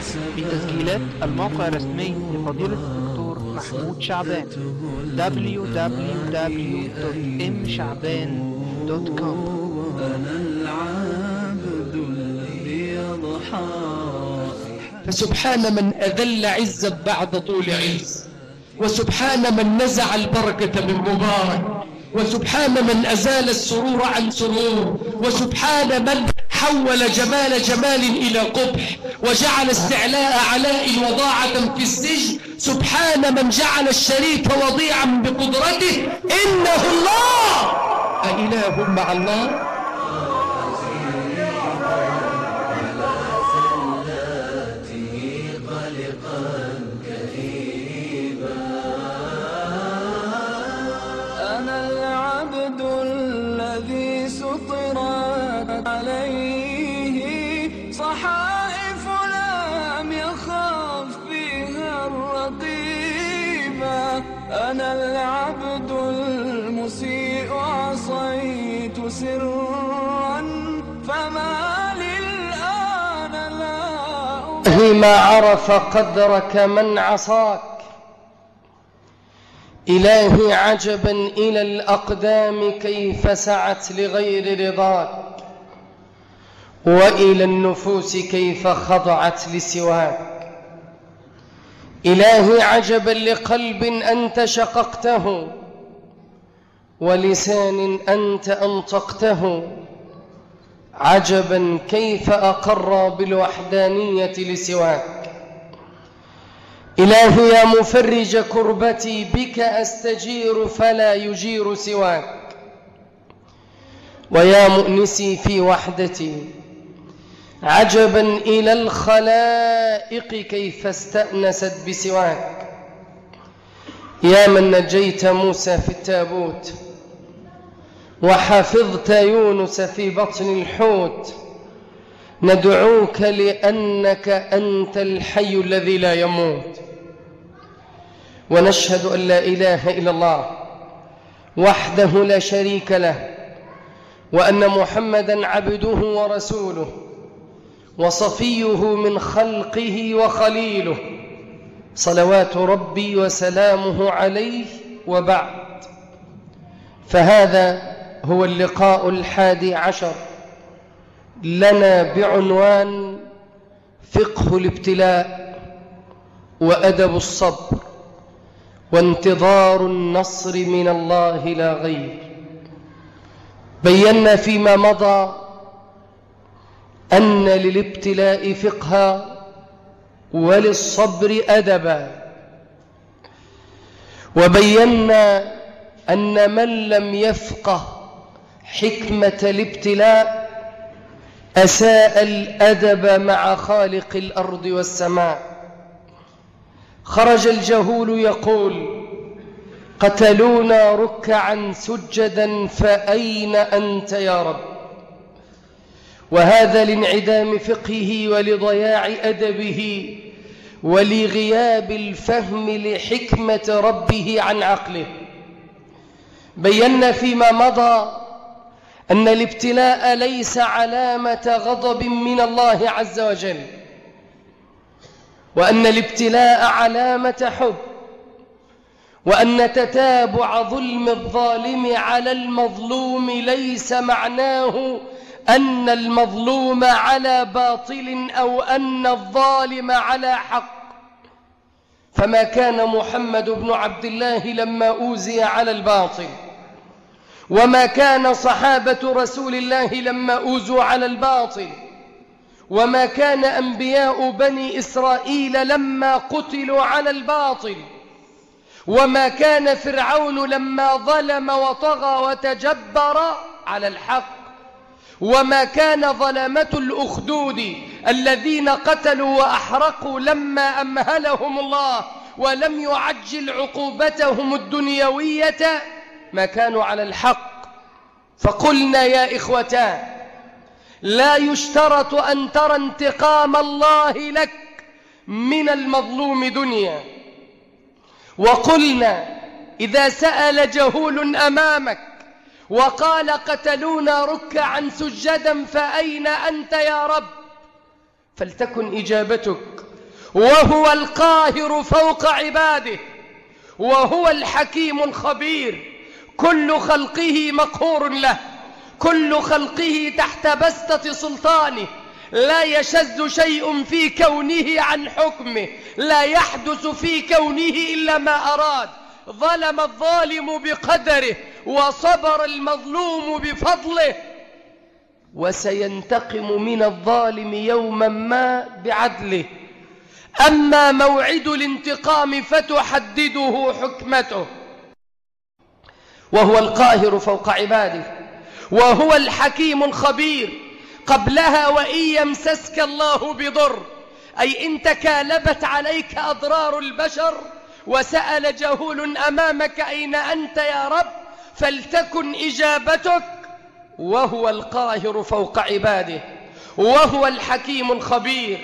في تسجيلات الموقع الرسمي لفضيلة الدكتور محمود شعبان www.mshعبان.com أنا العبد الذي يضحى فسبحان من أذل عزا بعد طول عز وسبحان من نزع البركة من مبارك وسبحان من أزال السرور عن سرور وسبحان من حول جمال جمال إلى قبح وجعل استعلاء علاء وضاعة في السجن. سبحان من جعل الشريك وضيعا بقدرته إنه الله! أإله مع الله؟ الله ما عرف قدرك من عصاك. إلهي عجبا إلى الأقدام كيف سعت لغير رضاك. وإلى النفوس كيف خضعت لسواك. إلهي عجبا لقلب أنت شققته. ولسان أنت أنطقته. عجبا كيف أقر بالوحدانية لسواك. إلهي يا مفرج كربتي بك أستجير فلا يجير سواك. ويا مؤنسي في وحدتي عجبا إلى الخلائق كيف استأنست بسواك. يا من نجيت موسى في التابوت وحفظت يونس في بطن الحوت. ندعوك لأنك أنت الحي الذي لا يموت. ونشهد أن لا إله إلا الله وحده لا شريك له وأن محمدا عبده ورسوله وصفيه من خلقه وخليله. صلوات ربي وسلامه عليه وبعد. فهذا هو اللقاء الحادي عشر. لنا بعنوان فقه الابتلاء وأدب الصبر وانتظار النصر من الله لا غير. بينا فيما مضى أن للابتلاء فقها وللصبر أدبا. وبينا أن من لم يفقه حكمة الابتلاء أساء الأدب مع خالق الأرض والسماء. خرج الجهول يقول قتلونا ركعا سجدا فأين أنت يا رب؟ وهذا لانعدام فقهه ولضياع أدبه ولغياب الفهم لحكمة ربه عن عقله. بينا فيما مضى أن الابتلاء ليس علامة غضب من الله عز وجل وأن الابتلاء علامة حب وأن تتابع ظلم الظالم على المظلوم ليس معناه أن المظلوم على باطل أو أن الظالم على حق. فما كان محمد بن عبد الله لما أوزي على الباطل. وما كان صحابة رسول الله لما أوزوا على الباطل وما كان أنبياء بني إسرائيل لما قتلوا على الباطل وما كان فرعون لما ظلم وطغى وتجبر على الحق وما كان ظلمة الأخدود الذين قتلوا وأحرقوا لما أمهلهم الله ولم يعجل عقوبتهم الدنيوية ما كانوا على الحق. فقلنا يا إخوتان لا يشترط أن ترى انتقام الله لك من المظلوم دنيا. وقلنا إذا سأل جهول أمامك وقال قتلونا ركعا سجدا فأين أنت يا رب؟ فلتكن إجابتك وهو القاهر فوق عباده وهو الحكيم الخبير. كل خلقه مقهور له. كل خلقه تحت بسطة سلطانه لا يشذ شيء في كونه عن حكمه. لا يحدث في كونه إلا ما أراد. ظلم الظالم بقدره وصبر المظلوم بفضله. وسينتقم من الظالم يوما ما بعدله. أما موعد الانتقام فتحدده حكمته. وهو القاهر فوق عباده وهو الحكيم الخبير. قبلها وإن يمسسك الله بضر أي إن تكالبت عليك أضرار البشر وسأل جهول أمامك أين أنت يا رب فلتكن إجابتك. وهو القاهر فوق عباده وهو الحكيم الخبير.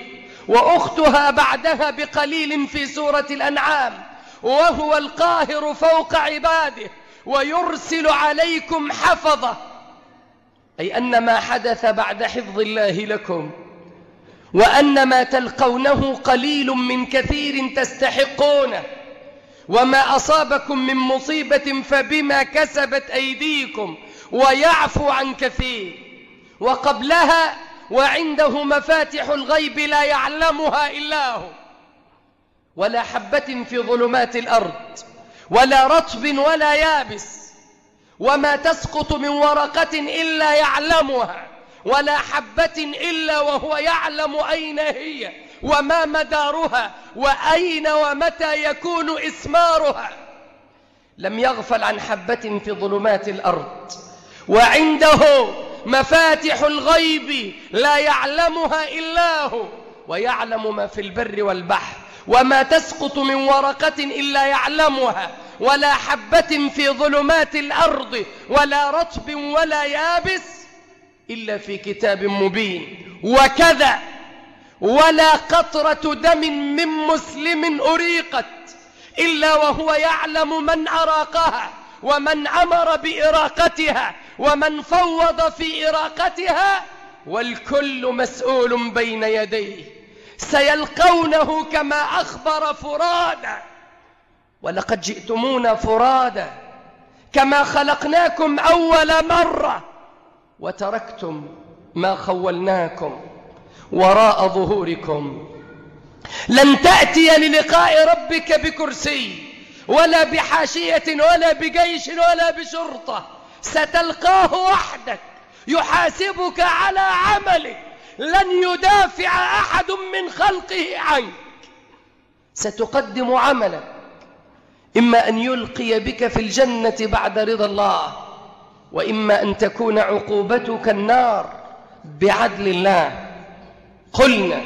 وأختها بعدها بقليل في سورة الأنعام وهو القاهر فوق عباده. ويرسل عليكم حفظة. أي أن ما حدث بعد حفظ الله لكم وأن ما تلقونه قليل من كثير تستحقونه وما أصابكم من مصيبة فبما كسبت أيديكم ويعفو عن كثير. وقبلها وعنده مفاتح الغيب لا يعلمها إلا هو. ولا حبة في ظلمات الأرض. ولا رطب ولا يابس وما تسقط من ورقة إلا يعلمها ولا حبة إلا وهو يعلم أين هي وما مدارها وأين ومتى يكون إسمارها. لم يغفل عن حبة في ظلمات الأرض وعنده مفاتح الغيب لا يعلمها إلا هو ويعلم ما في البر والبحر وما تسقط من ورقة إلا يعلمها ولا حبة في ظلمات الأرض ولا رطب ولا يابس إلا في كتاب مبين. وكذا ولا قطرة دم من مسلم أريقت إلا وهو يعلم من أراقها ومن أمر بإراقتها ومن فوض في إراقتها والكل مسؤول بين يديه. سيلقونه كما أخبر فرادا. ولقد جئتمونا فرادا كما خلقناكم أول مرة وتركتم ما خولناكم وراء ظهوركم. لن تأتي للقاء ربك بكرسي ولا بحاشية ولا بجيش ولا بشرطة. ستلقاه وحدك يحاسبك على عملك. لن يدافع أحد من خلقه عنك. ستقدم عملك إما أن يلقي بك في الجنة بعد رضا الله وإما أن تكون عقوبتك النار بعدل الله. قلنا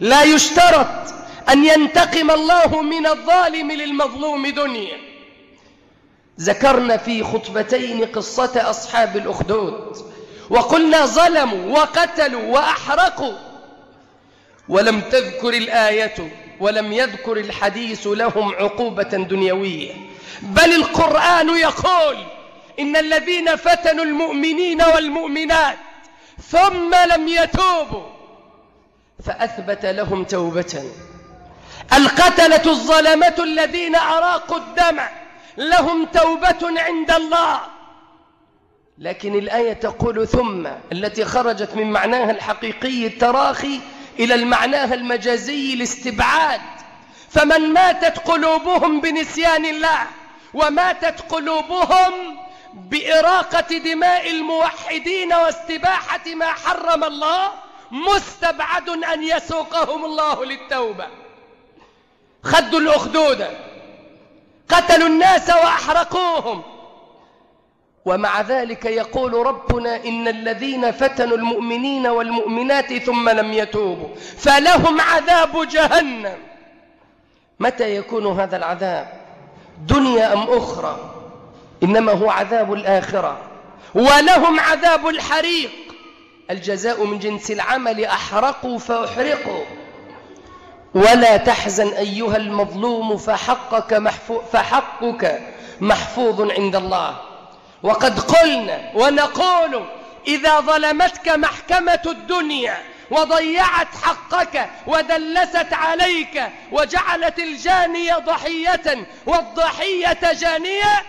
لا يشترط أن ينتقم الله من الظالم للمظلوم دنيا. ذكرنا في خطبتين قصة أصحاب الأخدود. وقلنا ظلموا وقتلوا وأحرقوا. ولم تذكر الآية ولم يذكر الحديث لهم عقوبة دنيوية. بل القرآن يقول إن الذين فتنوا المؤمنين والمؤمنات ثم لم يتوبوا فأثبت لهم توبة. القتلة الظلمة الذين أراقوا الدم لهم توبة عند الله. لكن الآية تقول ثم التي خرجت من معناها الحقيقي التراخي إلى المعناها المجازي الاستبعاد. فمن ماتت قلوبهم بنسيان الله وماتت قلوبهم بإراقة دماء الموحدين واستباحة ما حرم الله مستبعد أن يسوقهم الله للتوبة. خدوا الأخدود قتلوا الناس وأحرقوهم. ومع ذلك يقول ربنا إن الذين فتنوا المؤمنين والمؤمنات ثم لم يتوبوا فلهم عذاب جهنم. متى يكون هذا العذاب؟ دنيا أم أخرى؟ إنما هو عذاب الآخرة. ولهم عذاب الحريق. الجزاء من جنس العمل أحرقوا فأحرقوا. ولا تحزن أيها المظلوم فحقك محفوظ فحقك محفوظ عند الله. وقد قلنا ونقول إذا ظلمتك محكمة الدنيا وضيعت حقك ودلست عليك وجعلت الجاني ضحية والضحية جانية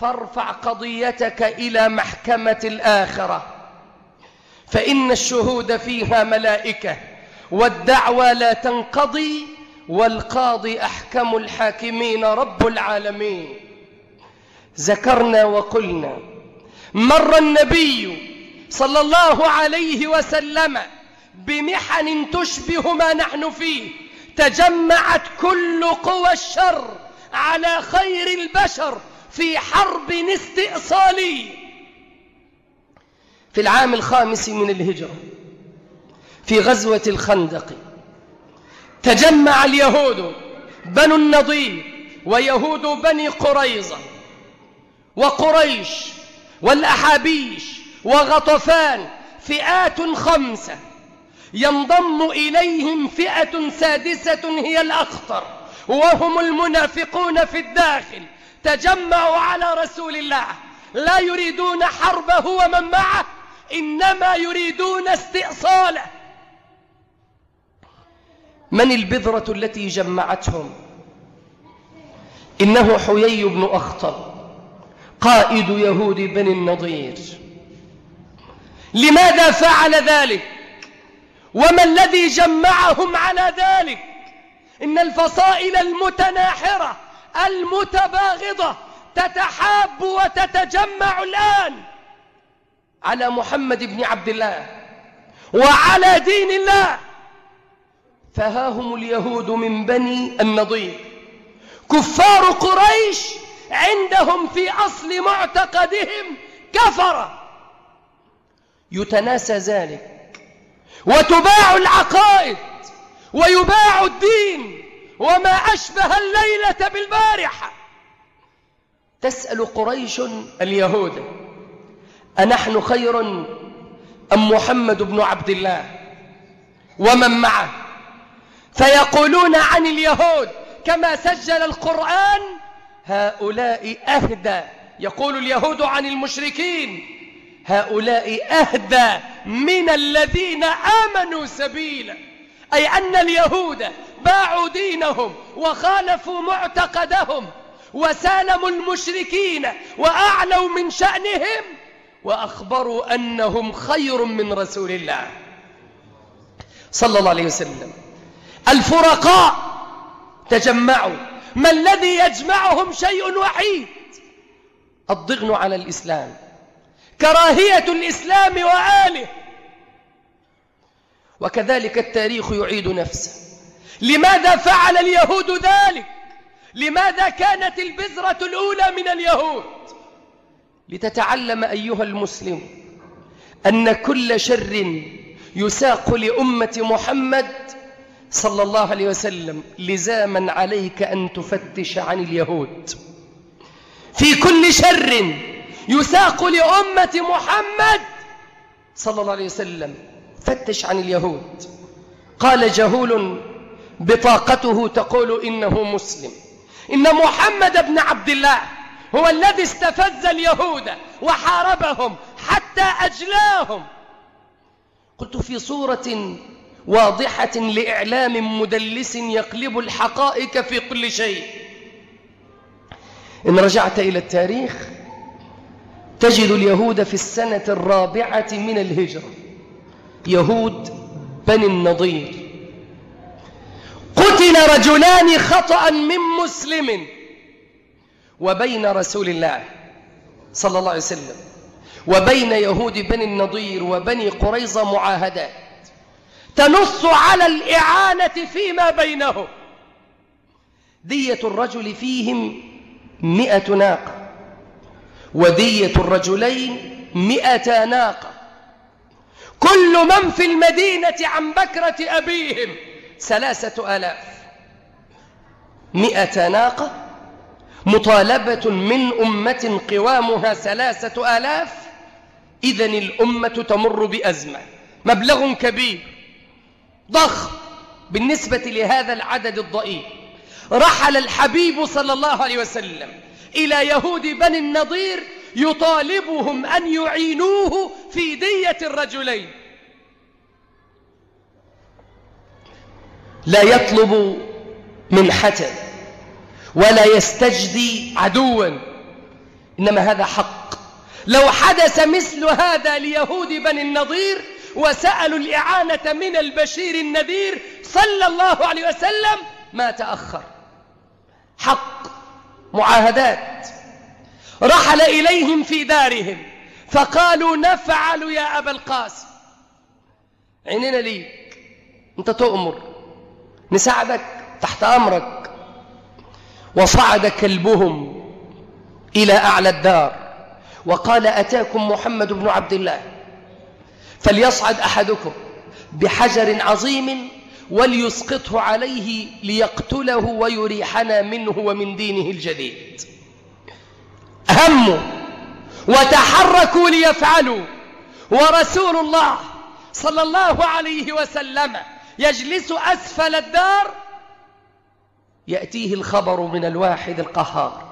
فارفع قضيتك إلى محكمة الآخرة. فإن الشهود فيها ملائكة والدعوى لا تنقضي والقاضي أحكم الحاكمين رب العالمين. ذكرنا وقلنا. مر النبي صلى الله عليه وسلم بمحن تشبه ما نحن فيه. تجمعت كل قوى الشر على خير البشر في حرب استئصالية في العام الخامس من الهجرة في غزوة الخندق تجمع اليهود بنو النضير ويهود بني قريظة وقريش والأحابيش وغطفان فئات خمسة ينضم إليهم فئة سادسة هي الأخطر وهم المنافقون في الداخل تجمعوا على رسول الله لا يريدون حربه ومن معه إنما يريدون استئصاله. من البذرة التي جمعتهم؟ إنه حيي بن أخطب. قائد يهود بني النضير. لماذا فعل ذلك؟ وما الذي جمعهم على ذلك؟ إن الفصائل المتناحرة المتباغضة تتحاب وتتجمع الآن على محمد بن عبد الله وعلى دين الله. فها هم اليهود من بني النضير. كفار قريش عندهم في أصل معتقدهم كفر. يتناسى ذلك. وتباع العقائد ويباع الدين وما أشبه الليلة بالبارحة. تسأل قريش اليهود أنحن خير أم محمد بن عبد الله؟ ومن معه؟ فيقولون عن اليهود كما سجل القرآن هؤلاء أهدى. يقول اليهود عن المشركين هؤلاء أهدى من الذين آمنوا سبيلا أي أن اليهود باعوا دينهم وخالفوا معتقدهم وسالموا المشركين وأعلوا من شأنهم وأخبروا أنهم خير من رسول الله. صلى الله عليه وسلم. الفرقاء تجمعوا. ما الذي يجمعهم شيء وحيد؟ الضغن على الإسلام كراهية الإسلام وآله. وكذلك التاريخ يعيد نفسه. لماذا فعل اليهود ذلك؟ لماذا كانت البذرة الأولى من اليهود؟ لتتعلم أيها المسلم أن كل شر يساق لأمة محمد صلى الله عليه وسلم لزاما عليك أن تفتش عن اليهود. في كل شر يساق لأمة محمد صلى الله عليه وسلم فتش عن اليهود. قال جهول بطاقته تقول إنه مسلم. إن محمد بن عبد الله هو الذي استفز اليهود وحاربهم حتى أجلاهم. قلت في صورة واضحة لإعلام مدلس يقلب الحقائق في كل شيء. إن رجعت إلى التاريخ تجد اليهود في السنة الرابعة من الهجرة. يهود بني النضير. قتل رجلان خطأ من مسلم وبين رسول الله صلى الله عليه وسلم. وبين يهود بني النضير وبني قريظة معاهدات تنص على الإعانة فيما بينهم. دية الرجل فيهم مئة ناقة ودية الرجلين مئة ناقة. كل من في المدينة عن بكرة أبيهم ثلاثة آلاف. مئة ناقة مطالبة من أمة قوامها ثلاثة آلاف إذن الأمة تمر بأزمة مبلغ كبير. ضخم بالنسبة لهذا العدد الضئيل. رحل الحبيب صلى الله عليه وسلم إلى يهود بني النضير يطالبهم أن يعينوه في دية الرجلين. لا يطلب منحة ولا يستجدي عدوا. إنما هذا حق. لو حدث مثل هذا ليهود بني النضير وسألوا الإعانة من البشير النذير صلى الله عليه وسلم ما تأخر. حق معاهدات. رحل إليهم في دارهم فقالوا نفعل يا أبا القاسم. عيننا ليك أنت تؤمر نساعدك تحت أمرك. وصعد كلبهم إلى أعلى الدار وقال أتاكم محمد بن عبد الله. فليصعد أحدكم بحجر عظيم وليسقطه عليه ليقتله ويريحنا منه ومن دينه الجديد. هموا وتحركوا ليفعلوا. ورسول الله صلى الله عليه وسلم يجلس أسفل الدار يأتيه الخبر من الواحد القهار.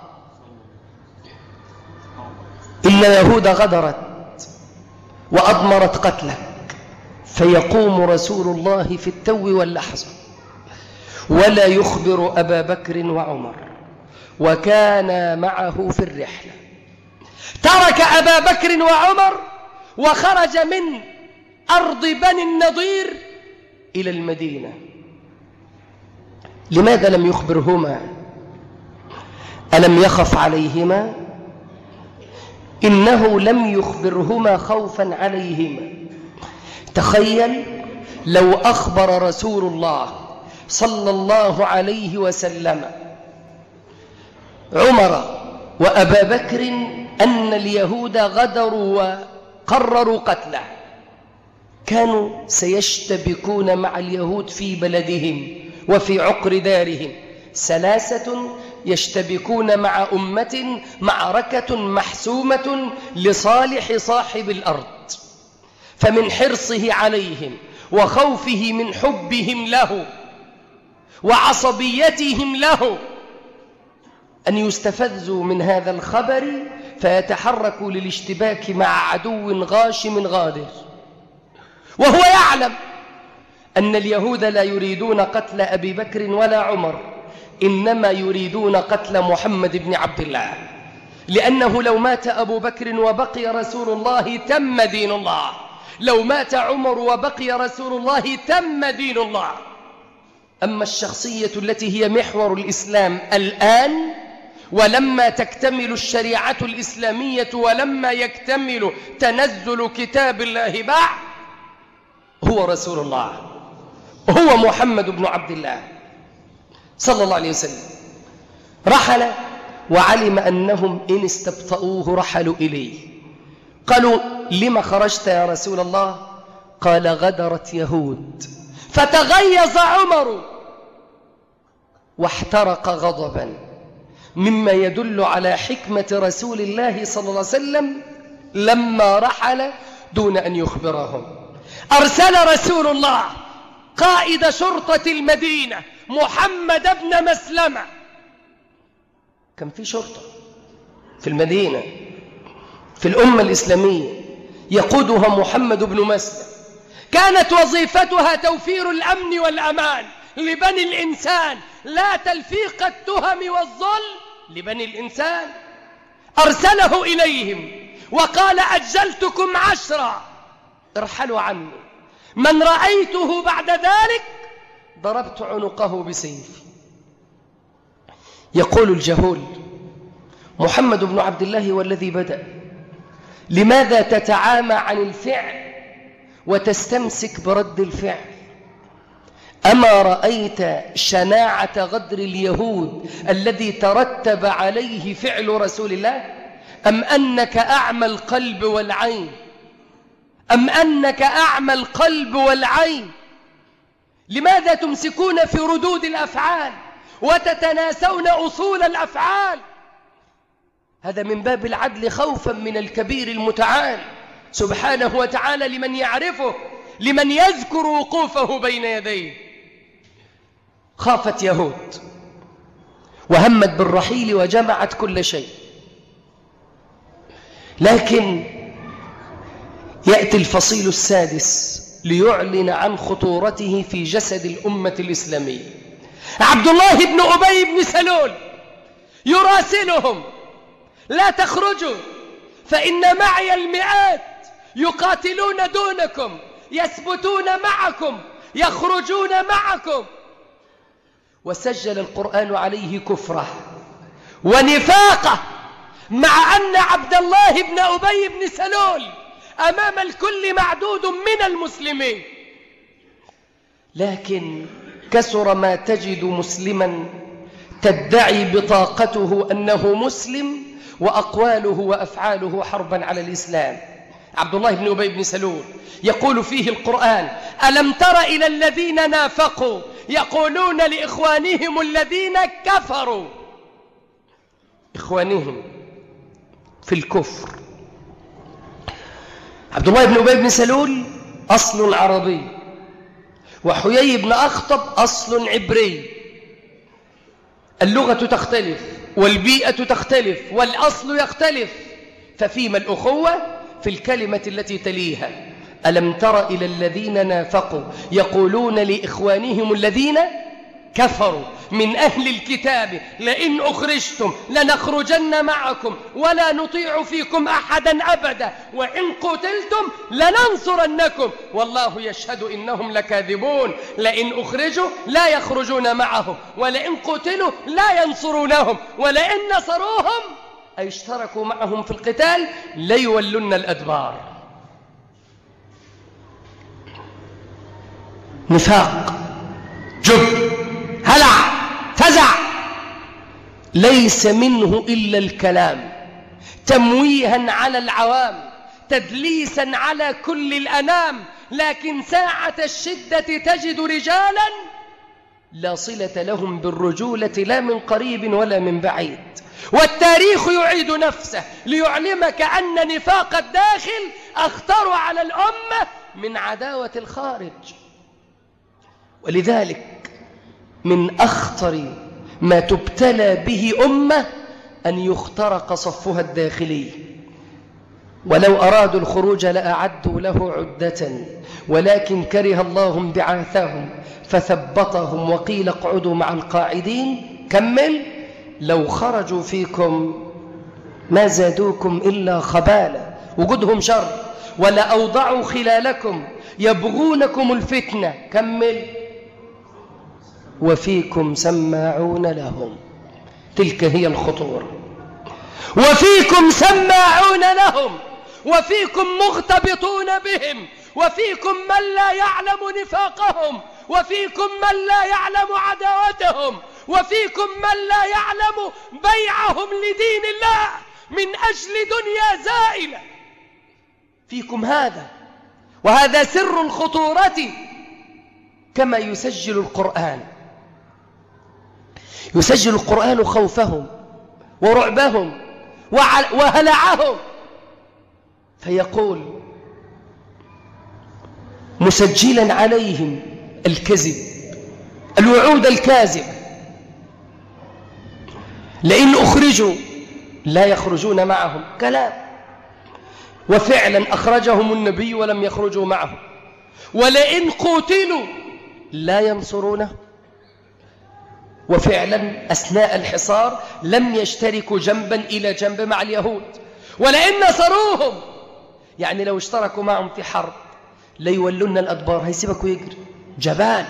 إن يهود غدرت. وأضمرت قتلك. فيقوم رسول الله في التو واللحظة. ولا يخبر أبا بكر وعمر. وكان معه في الرحلة. ترك أبا بكر وعمر وخرج من أرض بني النضير إلى المدينة. لماذا لم يخبرهما؟ ألم يخف عليهما؟ إنه لم يخبرهما خوفا عليهما تخيل لو أخبر رسول الله صلى الله عليه وسلم عمر وأبا بكر أن اليهود غدروا وقرروا قتله. كانوا سيشتبكون مع اليهود في بلدهم وفي عقر دارهم. سلاسة يشتبكون مع أمة معركة محسومة لصالح صاحب الأرض. فمن حرصه عليهم وخوفه من حبهم له وعصبيتهم له أن يستفزوا من هذا الخبر فيتحركوا للاشتباك مع عدو غاشم غادر. وهو يعلم أن اليهود لا يريدون قتل أبي بكر ولا عمر. إنما يريدون قتل محمد بن عبد الله. لأنه لو مات أبو بكر وبقي رسول الله تم دين الله. لو مات عمر وبقي رسول الله تم دين الله. أما الشخصية التي هي محور الإسلام الآن ولما تكتمل الشريعة الإسلامية ولما يكتمل تنزل كتاب الله بعد هو رسول الله. هو محمد بن عبد الله. صلى الله عليه وسلم. رحل وعلم أنهم إن استبطؤوه رحلوا إليه. قالوا لما خرجت يا رسول الله؟ قال غدرت يهود. فتغيظ عمر واحترق غضبا. مما يدل على حكمة رسول الله صلى الله عليه وسلم لما رحل دون أن يخبرهم. أرسل رسول الله قائد شرطة المدينة محمد بن مسلمة. كان في شرطة في المدينة في الأمة الإسلامية يقودها محمد بن مسلم كانت وظيفتها توفير الأمن والأمان لبني الإنسان لا تلفيق التهم والظلم لبني الإنسان. أرسله إليهم وقال أجلتكم عشرا ارحلوا عني. من رأيته بعد ذلك ضربت عنقه بسيفي. يقول الجهول محمد بن عبد الله والذي بدأ لماذا تتعامى عن الفعل وتستمسك برد الفعل؟ أما رأيت شناعة غدر اليهود الذي ترتب عليه فعل رسول الله أم أنك أعمى القلب والعين؟ أم أنك أعمى القلب والعين؟ لماذا تمسكون في ردود الأفعال وتتناسون أصول الأفعال؟ هذا من باب العدل خوفا من الكبير المتعال. سبحانه وتعالى لمن يعرفه لمن يذكر وقوفه بين يديه. خافت يهود وهمت بالرحيل وجمعت كل شيء. لكن يأتي الفصيل السادس ليعلن عن خطورته في جسد الأمة الإسلامية. عبد الله بن أبي بن سلول يراسلهم لا تخرجوا فإن معي المئات يقاتلون دونكم يثبتون معكم يخرجون معكم. وسجل القرآن عليه كفرة ونفاقة مع أن عبد الله بن أبي بن سلول أمام الكل معدود من المسلمين. لكن كسر ما تجد مسلما تدعي بطاقته أنه مسلم وأقواله وأفعاله حربا على الإسلام. عبد الله بن أبي بن سلول يقول فيه القرآن ألم تر إلى الذين نافقوا يقولون لإخوانهم الذين كفروا؟ إخوانهم في الكفر. عبد الله بن أبي بن سلول أصل عربي وحيي بن أخطب أصل عبري. اللغة تختلف والبيئة تختلف والأصل يختلف. ففيما الأخوة في الكلمة التي تليها ألم تر إلى الذين نافقوا يقولون لإخوانهم الذين كفروا من أهل الكتاب لئن أخرجتم لنخرجن معكم ولا نطيع فيكم أحدا أبدا وإن قتلتم لننصرنكم. والله يشهد إنهم لكاذبون لئن أخرجوا لا يخرجون معهم ولئن قتلوا لا ينصرونهم ولئن نصروهم أي اشتركوا معهم في القتال ليولن الأدبار. نفاق جب ليس منه إلا الكلام تمويها على العوام تدليسا على كل الأنام لكن ساعة الشدة تجد رجالا لا صلة لهم بالرجولة لا من قريب ولا من بعيد. والتاريخ يعيد نفسه ليعلمك أن نفاق الداخل أخطر على الأمة من عداوة الخارج. ولذلك من أخطر ما تبتلى به أمة أن يخترق صفها الداخلي. ولو أرادوا الخروج لأعدوا له عدة ولكن كره الله انبعاثهم فثبطهم وقيل اقعدوا مع القاعدين. كمل. لو خرجوا فيكم ما زادوكم إلا خبالا وجودهم شر ولا أوضعوا خلالكم يبغونكم الفتنة. كمل. وفيكم سماعون لهم. تلك هي الخطورة وفيكم سماعون لهم. وفيكم مغتبطون بهم. وفيكم من لا يعلم نفاقهم. وفيكم من لا يعلم عداوتهم. وفيكم من لا يعلم بيعهم لدين الله من أجل دنيا زائلة. فيكم هذا. وهذا سر الخطورة كما يسجل القرآن. يسجل القرآن خوفهم ورعبهم وهلعهم. فيقول مسجلا عليهم الكذب الوعود الكاذبة لئن أخرجوا لا يخرجون معهم. كلام. وفعلا أخرجهم النبي ولم يخرجوا معه. ولئن قتلوا لا ينصرونه. وفعلا أثناء الحصار لم يشتركوا جنبا إلى جنب مع اليهود. ولئن نصروهم! يعني لو اشتركوا معهم في حرب ليولون الأدبار. هيسيبك ويجري جبان.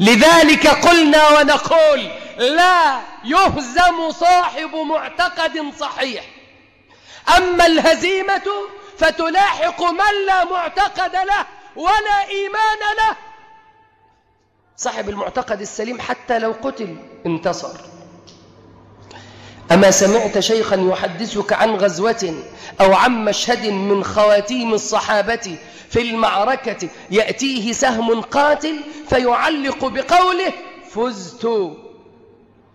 لذلك قلنا ونقول لا يهزم صاحب معتقد صحيح. أما الهزيمة فتلاحق من لا معتقد له ولا إيمان له. صاحب المعتقد السليم حتى لو قتل انتصر. أما سمعت شيخا يحدثك عن غزوة أو عن مشهد من خواتيم الصحابة في المعركة يأتيه سهم قاتل فيعلق بقوله فزت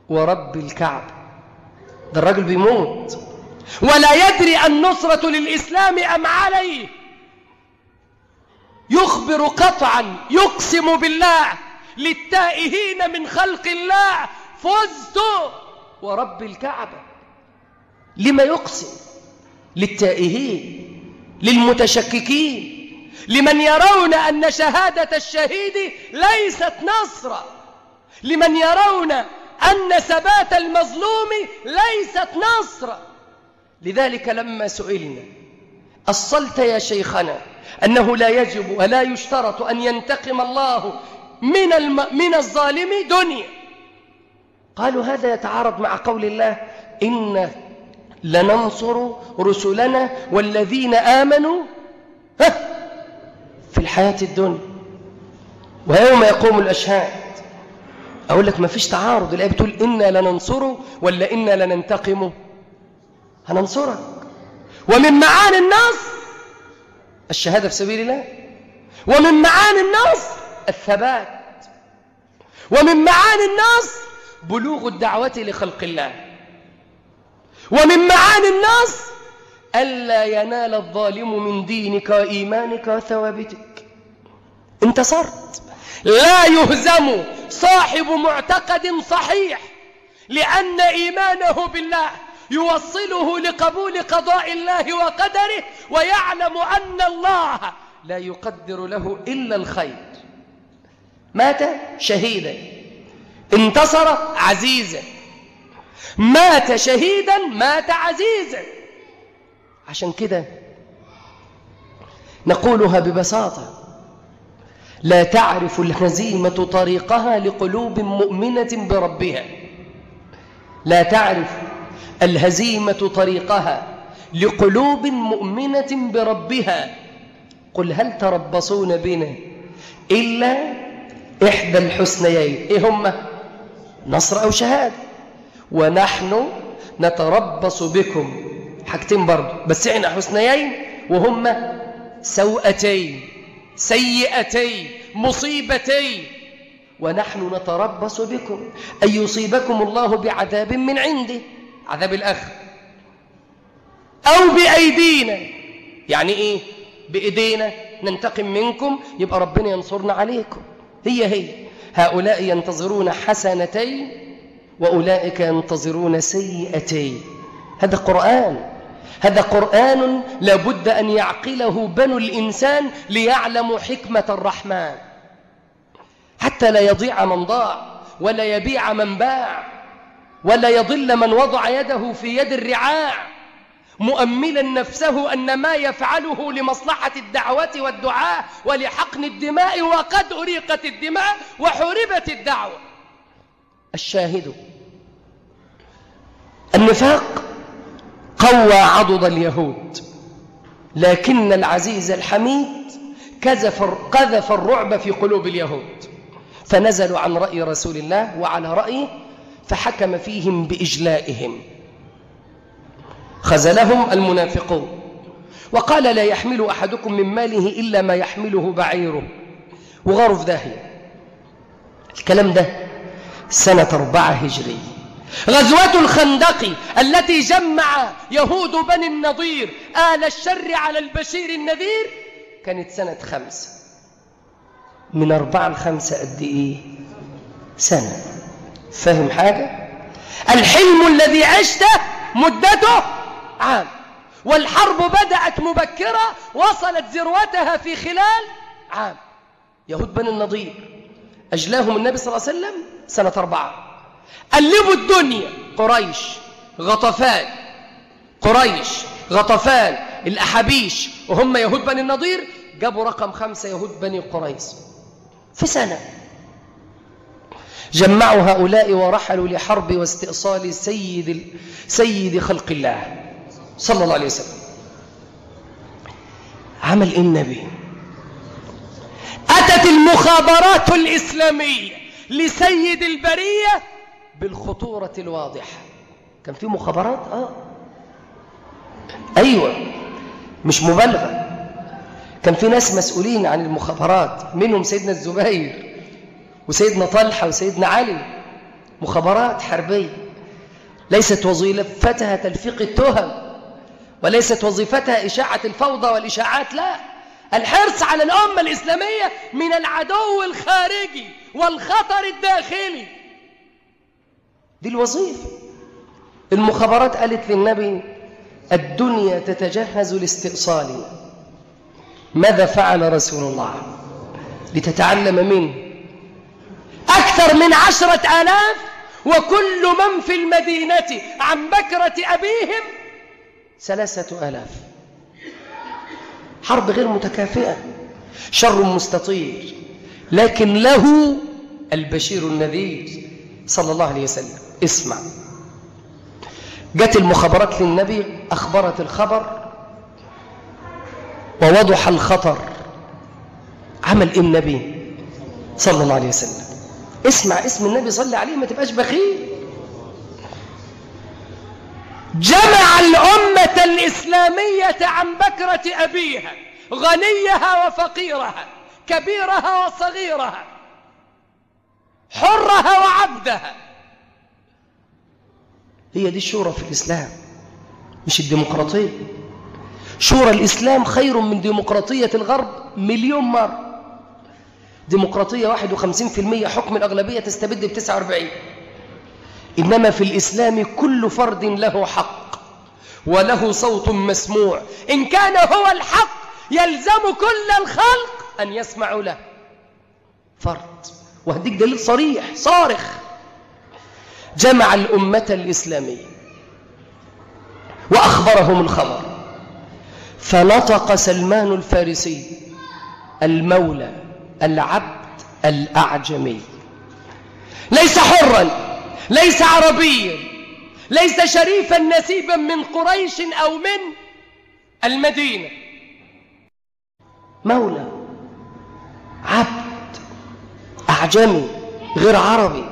ورب الكعب ده الرجل بيموت. ولا يدري النصرة للإسلام أم عليه. يخبر قطعا يقسم بالله للتائهين من خلق الله فزت ورب الكعبة. لما يقسم للتائهين للمتشككين لمن يرون أن شهادة الشهيد ليست نصرا لمن يرون أن ثبات المظلوم ليست نصرا. لذلك لما سئلنا أصلت يا شيخنا أنه لا يجب ولا يشترط أن ينتقم الله من, الم... من الظالم دنيا. قالوا هذا يتعارض مع قول الله إن لننصر رسلنا والذين آمنوا في الحياة الدنيا. ويوم يقوم الأشهاد. أقول لك ما فيش تعارض. الآية بتقول إنا لننصره ولا إنا لننتقم. هننصرك. ومن معاني النصر الشهادة في سبيل الله. ومن معاني النصر الثبات. ومن معاني النصر بلوغ الدعوة لخلق الله. ومن معاني النصر ألا ينال الظالم من دينك وإيمانك وثوابتك. انتصرت. لا يهزم صاحب معتقد صحيح لأن إيمانه بالله يوصله لقبول قضاء الله وقدره ويعلم أن الله لا يقدر له إلا الخير. مات شهيدا. انتصر عزيزا. مات شهيدا مات عزيزا. عشان كده نقولها ببساطة. لا تعرف الهزيمة طريقها لقلوب مؤمنة بربها. لا تعرف الهزيمة طريقها لقلوب مؤمنة بربها. قل هل تربصون بنا إلا إحدى الحسنيين إيه هم؟ نصر أو شهادة. ونحن نتربص بكم. حاجتين برضو. بس إحنا حسنيين وهم سوءتين سيئتين مصيبتين. ونحن نتربص بكم. أن يصيبكم الله بعذاب من عنده؟ عذاب الآخر. أو بأيدينا. يعني إيه؟ بإيدينا. ننتقم منكم. يبقى ربنا ينصرنا عليكم. هي هي. هؤلاء ينتظرون حسنتين وأولئك ينتظرون سيئتين هذا قرآن. هذا قرآن لابد أن يعقله بنو الإنسان ليعلموا حكمة الرحمن. حتى لا يضيع من ضاع ولا يبيع من باع ولا يضل من وضع يده في يد الرعاع. مؤملا نفسه أن ما يفعله لمصلحة الدعوة والدعاء ولحقن الدماء وقد أريقت الدماء وحربت الدعوة. الشاهد النفاق قوى عضد اليهود لكن العزيز الحميد كذف قذف الرعب في قلوب اليهود. فنزلوا عن رأي رسول الله وعلى رأيه فحكم فيهم بإجلائهم. خزلهم المنافقون. وقال لا يحمل أحدكم من ماله إلا ما يحمله بعيره. وغاروا في داهية. الكلام ده سنة أربعة هجرية. غزوة الخندق التي جمع يهود بني النضير آل الشر على البشير النذير كانت سنة خمسة. من أربعة لخمسة قد إيه؟ سنة. فاهم حاجة؟ الحلم الذي عشته مدته عام. والحرب بدأت مبكرة وصلت ذروتها في خلال عام. يهود بني النضير أجلاهم النبي صلى الله عليه وسلم سنة أربعة. قلبوا الدنيا. قريش غطفان. قريش غطفان. الأحابيش وهم يهود بني النضير جابوا رقم خمسة يهود بني قريش. في سنة. جمعوا هؤلاء ورحلوا لحرب واستئصال سيد, سيد خلق الله. صلى الله عليه وسلم. عمل إيه النبي؟ أتت المخابرات الإسلامية لسيد البرية بالخطورة الواضحة. كان في مخابرات؟ آه. أيوة. مش مبالغة. كان في ناس مسؤولين عن المخابرات. منهم سيدنا الزبير وسيدنا طلحة وسيدنا علي. مخابرات حربية. ليست وظيفتها تلفيق التهم. وليست وظيفتها إشاعة الفوضى والإشاعات لا. الحرص على الأمة الإسلامية من العدو الخارجي والخطر الداخلي. دي الوظيفة. المخابرات قالت للنبي الدنيا تتجهز لاستئصالنا. ماذا فعل رسول الله؟ لتتعلم منه أكثر من عشرة آلاف وكل من في المدينة عن بكرة أبيهم ثلاثة آلاف. حرب غير متكافئة. شر مستطير. لكن له البشير النذير صلى الله عليه وسلم. اسمع. جت المخابرات للنبي أخبرت الخبر ووضح الخطر. عمل إيه النبي صلى الله عليه وسلم؟ اسمع اسم النبي صلى عليه ما تبقاش بخيل. جمع الأمة الإسلامية عن بكرة أبيها غنيها وفقيرها كبيرها وصغيرها حرها وعبدها. هي دي الشورى في الإسلام مش الديمقراطية. شورى الإسلام خير من ديمقراطية الغرب مليون مرة. ديمقراطية 51% حكم الأغلبية تستبد ب 49 إنما في الإسلام كل فرد له حق وله صوت مسموع. إن كان هو الحق يلزم كل الخلق أن يسمعوا له. فرد. وهديك دليل صريح صارخ. جمع الأمة الإسلامية وأخبرهم الخبر. فنطق سلمان الفارسي المولى العبد الأعجمي. ليس حرا. ليس عربيا ليس شريفا نسيبا من قريش أو من المدينة. مولى عبد أعجمي غير عربي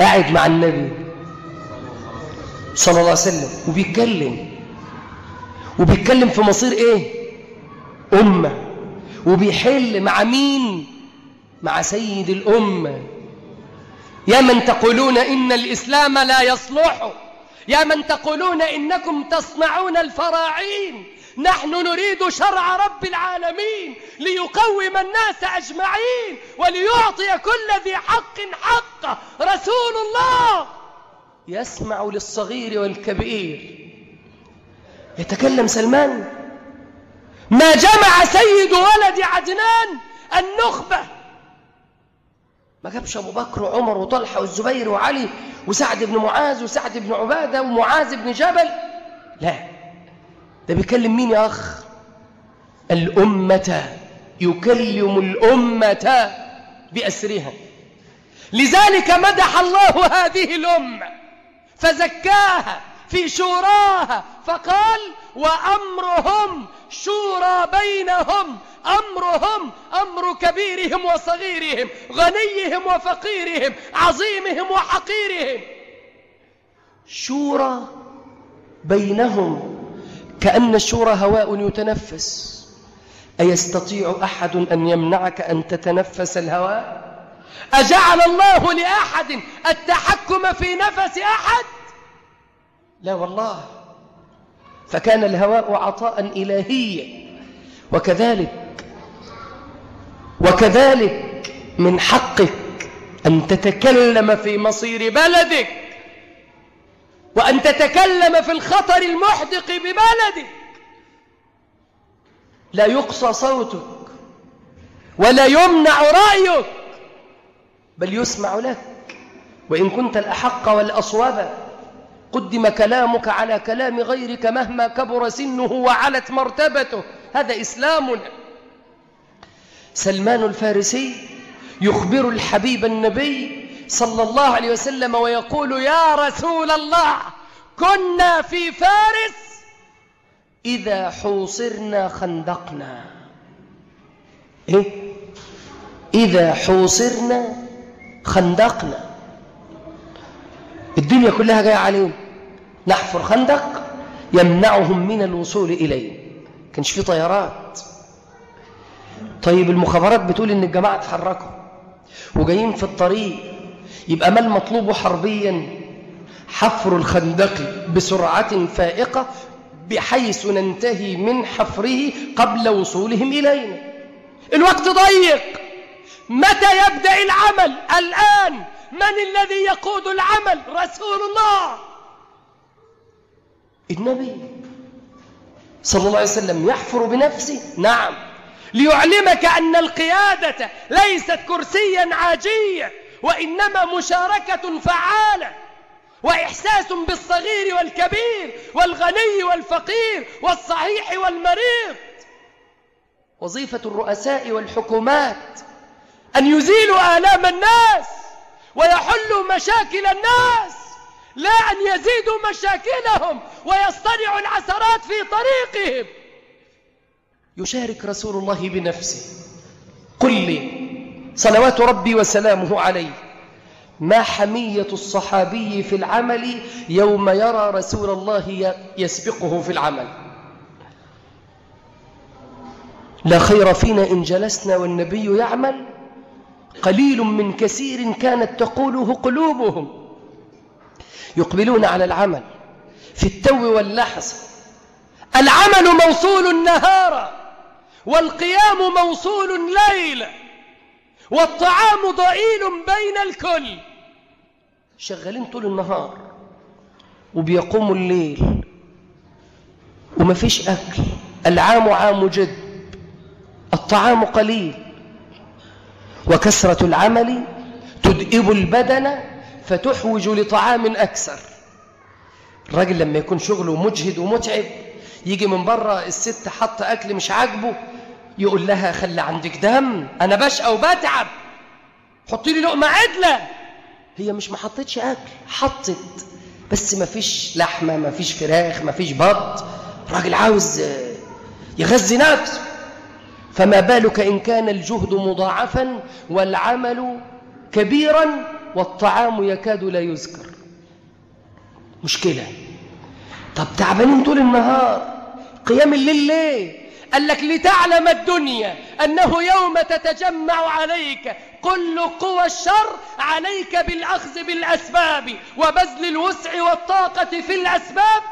قاعد مع النبي صلى الله عليه وسلم وبيتكلم. وبيتكلم في مصير إيه؟ أمة. وبيحل مع مين؟ مع سيد الأمة. يا من تقولون إن الإسلام لا يصلح. يا من تقولون إنكم تصنعون الفراعين. نحن نريد شرع رب العالمين ليقوم الناس أجمعين وليعطي كل ذي حق حقه رسول الله يسمع للصغير والكبير. يتكلم سلمان. ما جمع سيد ولد عدنان النخبة ما جابش أبو بكر وعمر وطلحة والزبير وعلي وسعد بن معاذ وسعد بن عبادة ومعاذ بن جبل؟ لا. ده بيكلم مين يا أخ؟ الأمة. يكلم الأمة بأسرها. لذلك مدح الله هذه الأمة. فزكاها. في شوراها فقال وأمرهم شورى بينهم أمرهم أمر كبيرهم وصغيرهم غنيهم وفقيرهم عظيمهم وحقيرهم. شورى بينهم كأن الشورى هواء يتنفس. أيستطيع أحد أن يمنعك أن تتنفس الهواء؟ أجعل الله لأحد التحكم في نفس أحد؟ لا والله. فكان الهواء عطاء إلهيا. وكذلك وكذلك من حقك أن تتكلم في مصير بلدك وأن تتكلم في الخطر المحدق ببلدك. لا يقصى صوتك ولا يمنع رأيك بل يسمع لك. وإن كنت الأحق والأصوب قدم كلامك على كلام غيرك مهما كبر سنه وعلت مرتبته. هذا إسلامنا سلمان الفارسي يخبر الحبيب النبي صلى الله عليه وسلم ويقول يا رسول الله كنا في فارس إذا حوصرنا خندقنا. إيه؟ إذا حوصرنا خندقنا. الدنيا كلها جاية علينا نحفر خندق يمنعهم من الوصول إليه. كانش في طيارات. طيب المخابرات بتقول إن الجماعة اتحركوا وجايين في الطريق. يبقى ما المطلوب حربيا؟ حفر الخندق بسرعة فائقة بحيث ننتهي من حفره قبل وصولهم إلينا. الوقت ضيق. متى يبدأ العمل؟ الآن. من الذي يقود العمل؟ رسول الله. النبي صلى الله عليه وسلم يحفر بنفسه. نعم. ليعلمك أن القيادة ليست كرسيا عاجيا وإنما مشاركة فعالة وإحساس بالصغير والكبير والغني والفقير والصحيح والمريض. وظيفة الرؤساء والحكومات أن يزيلوا آلام الناس. ويحلوا مشاكل الناس لا أن يزيدوا مشاكلهم ويصطنعوا العثرات في طريقهم. يشارك رسول الله بنفسه. قل لي صلوات ربي وسلامه عليه ما حمية الصحابي في العمل يوم يرى رسول الله يسبقه في العمل؟ لا خير فينا إن جلسنا والنبي يعمل قليل من كثير كانت تقوله قلوبهم. يقبلون على العمل في التو واللحظة العمل موصول نهارا والقيام موصول ليلا والطعام ضئيل بين الكل. شغالين طول النهار وبيقوموا الليل وما فيش أكل. العام عام جد الطعام قليل. وكثرة العمل تدئب البدن فتحوج لطعام أكثر. الراجل لما يكون شغله مجهد ومتعب يجي من بره الست حط أكل مش عاجبه يقول لها خلي عندك دم أنا بشقى وبتعب. حطي لي لقمة عدلة. هي مش ما حطتش أكل حطت. بس ما فيش لحمة ما فيش فراخ ما فيش بط. راجل عاوز يغذي نفسه. فما بالك إن كان الجهد مضاعفا والعمل كبيرا والطعام يكاد لا يذكر. مشكلة. طب تعبانين طول النهار. قيام الليل ليه؟ قال لك لتعلم الدنيا أنه يوم تتجمع عليك كل قوى الشر عليك بالأخذ بالأسباب وبذل الوسع والطاقة في الأسباب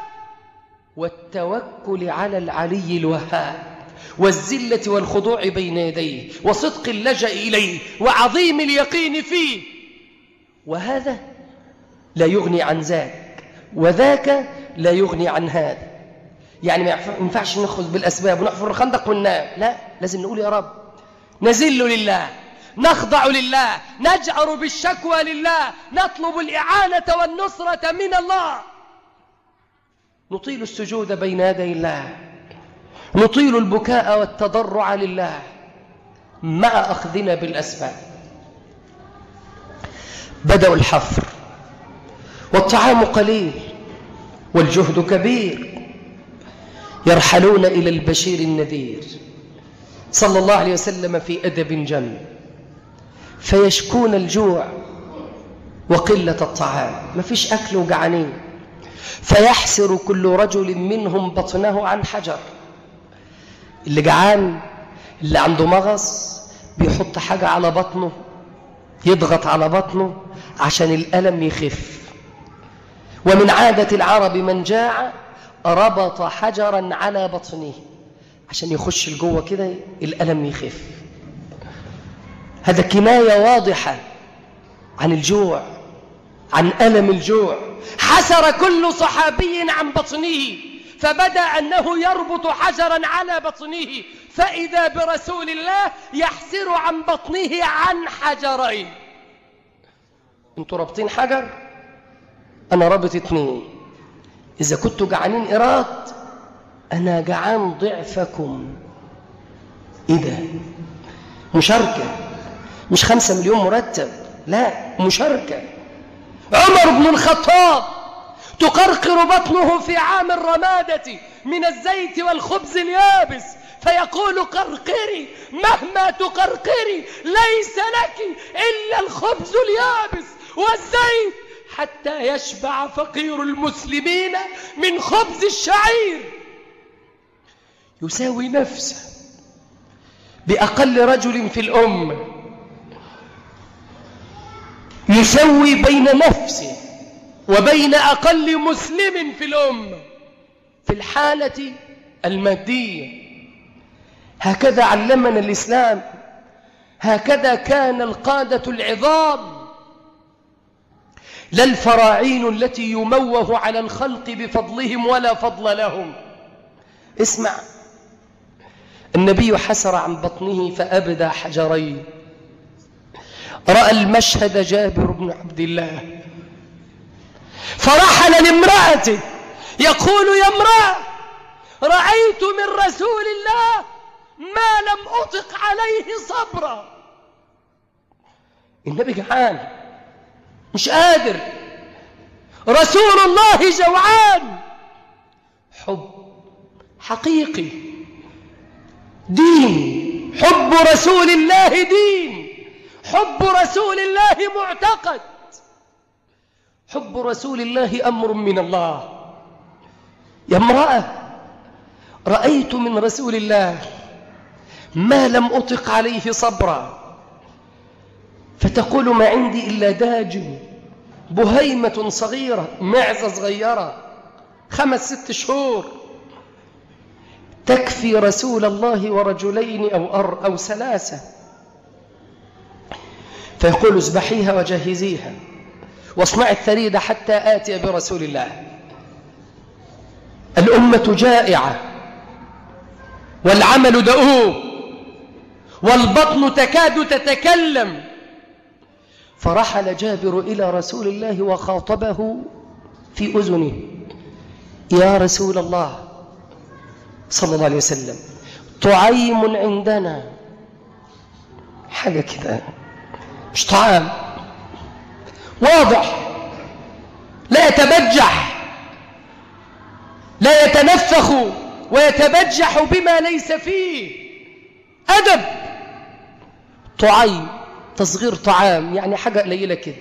والتوكل على العلي الوهاب. والزلة والخضوع بين يديه وصدق اللجأ إليه وعظيم اليقين فيه. وهذا لا يغني عن ذاك وذاك لا يغني عن هذا. يعني ما ينفعش نأخذ بالأسباب ونحفر الخندق وننام لا لازم نقول يا رب نزل لله نخضع لله نجأر بالشكوى لله نطلب الإعانة والنصرة من الله. نطيل السجود بين يدي الله. نطيل البكاء والتضرع لله مع أخذنا بالأسباب. بدأوا الحفر والطعام قليل والجهد كبير يرحلون إلى البشير النذير صلى الله عليه وسلم في أدب جم فيشكون الجوع وقلة الطعام. ما فيش أكل وجعانين. فيحسر كل رجل منهم بطنه عن حجر. اللي جعان اللي عنده مغص بيحط حاجة على بطنه يضغط على بطنه عشان الألم يخف. ومن عادة العرب من جاع ربط حجرا على بطنه عشان يخش لجوه كده الألم يخف. هذا كناية واضحة عن الجوع عن ألم الجوع. حسر كل صحابي عن بطنه. فبدأ أنه يربط حجرا على بطنه فإذا برسول الله يحسر عن بطنه عن حجرين. أنتوا رابطين حجر؟ أنا رابط اتنين إذا كنتوا جعانين إيراد أنا جعان ضعفكم. إيه ده مشاركة مش خمسة مليون مرتب لا مشاركة. عمر بن الخطاب تقرقر بطنه في عام الرمادة من الزيت والخبز اليابس فيقول قرقري مهما تقرقري ليس لك إلا الخبز اليابس والزيت. حتى يشبع فقير المسلمين من خبز الشعير. يساوي نفسه بأقل رجل في الأمة. يسوي بين نفسه وبين أقل مسلم في الأمة في الحالة المادية. هكذا علمنا الإسلام هكذا كان القادة العظام. لا الفراعين التي يموه على الخلق بفضلهم ولا فضل لهم. اسمع النبي حسر عن بطنه فأبدى حجرين. رأى المشهد جابر بن عبد الله. فرحل لامرأته يقول يا امرأة رأيت من رسول الله ما لم أطق عليه صبرا. النبي جعان مش قادر. رسول الله جوعان. حب حقيقي. دين. حب رسول الله دين. حب رسول الله معتقد. حب رسول الله أمر من الله. يا امرأة رأيت من رسول الله ما لم أطق عليه صبرا. فتقول ما عندي إلا داج بهيمة صغيرة معزة صغيرة خمس ست شهور. تكفي رسول الله ورجلين أو أر أو ثلاثة. فيقول اذبحيها وجهزيها. واصنع الثريد حتى آتي برسول الله. الأمة جائعة. والعمل دؤوب. والبطن تكاد تتكلم. فرحل جابر إلى رسول الله وخاطبه في أذنه. يا رسول الله صلى الله عليه وسلم طعيم عندنا. حاجة كده. مش طعام. واضح. لا يتبجح. لا يتنفخ ويتبجح بما ليس فيه. أدب. طعيم تصغير طعام يعني حاجة قليلة كده.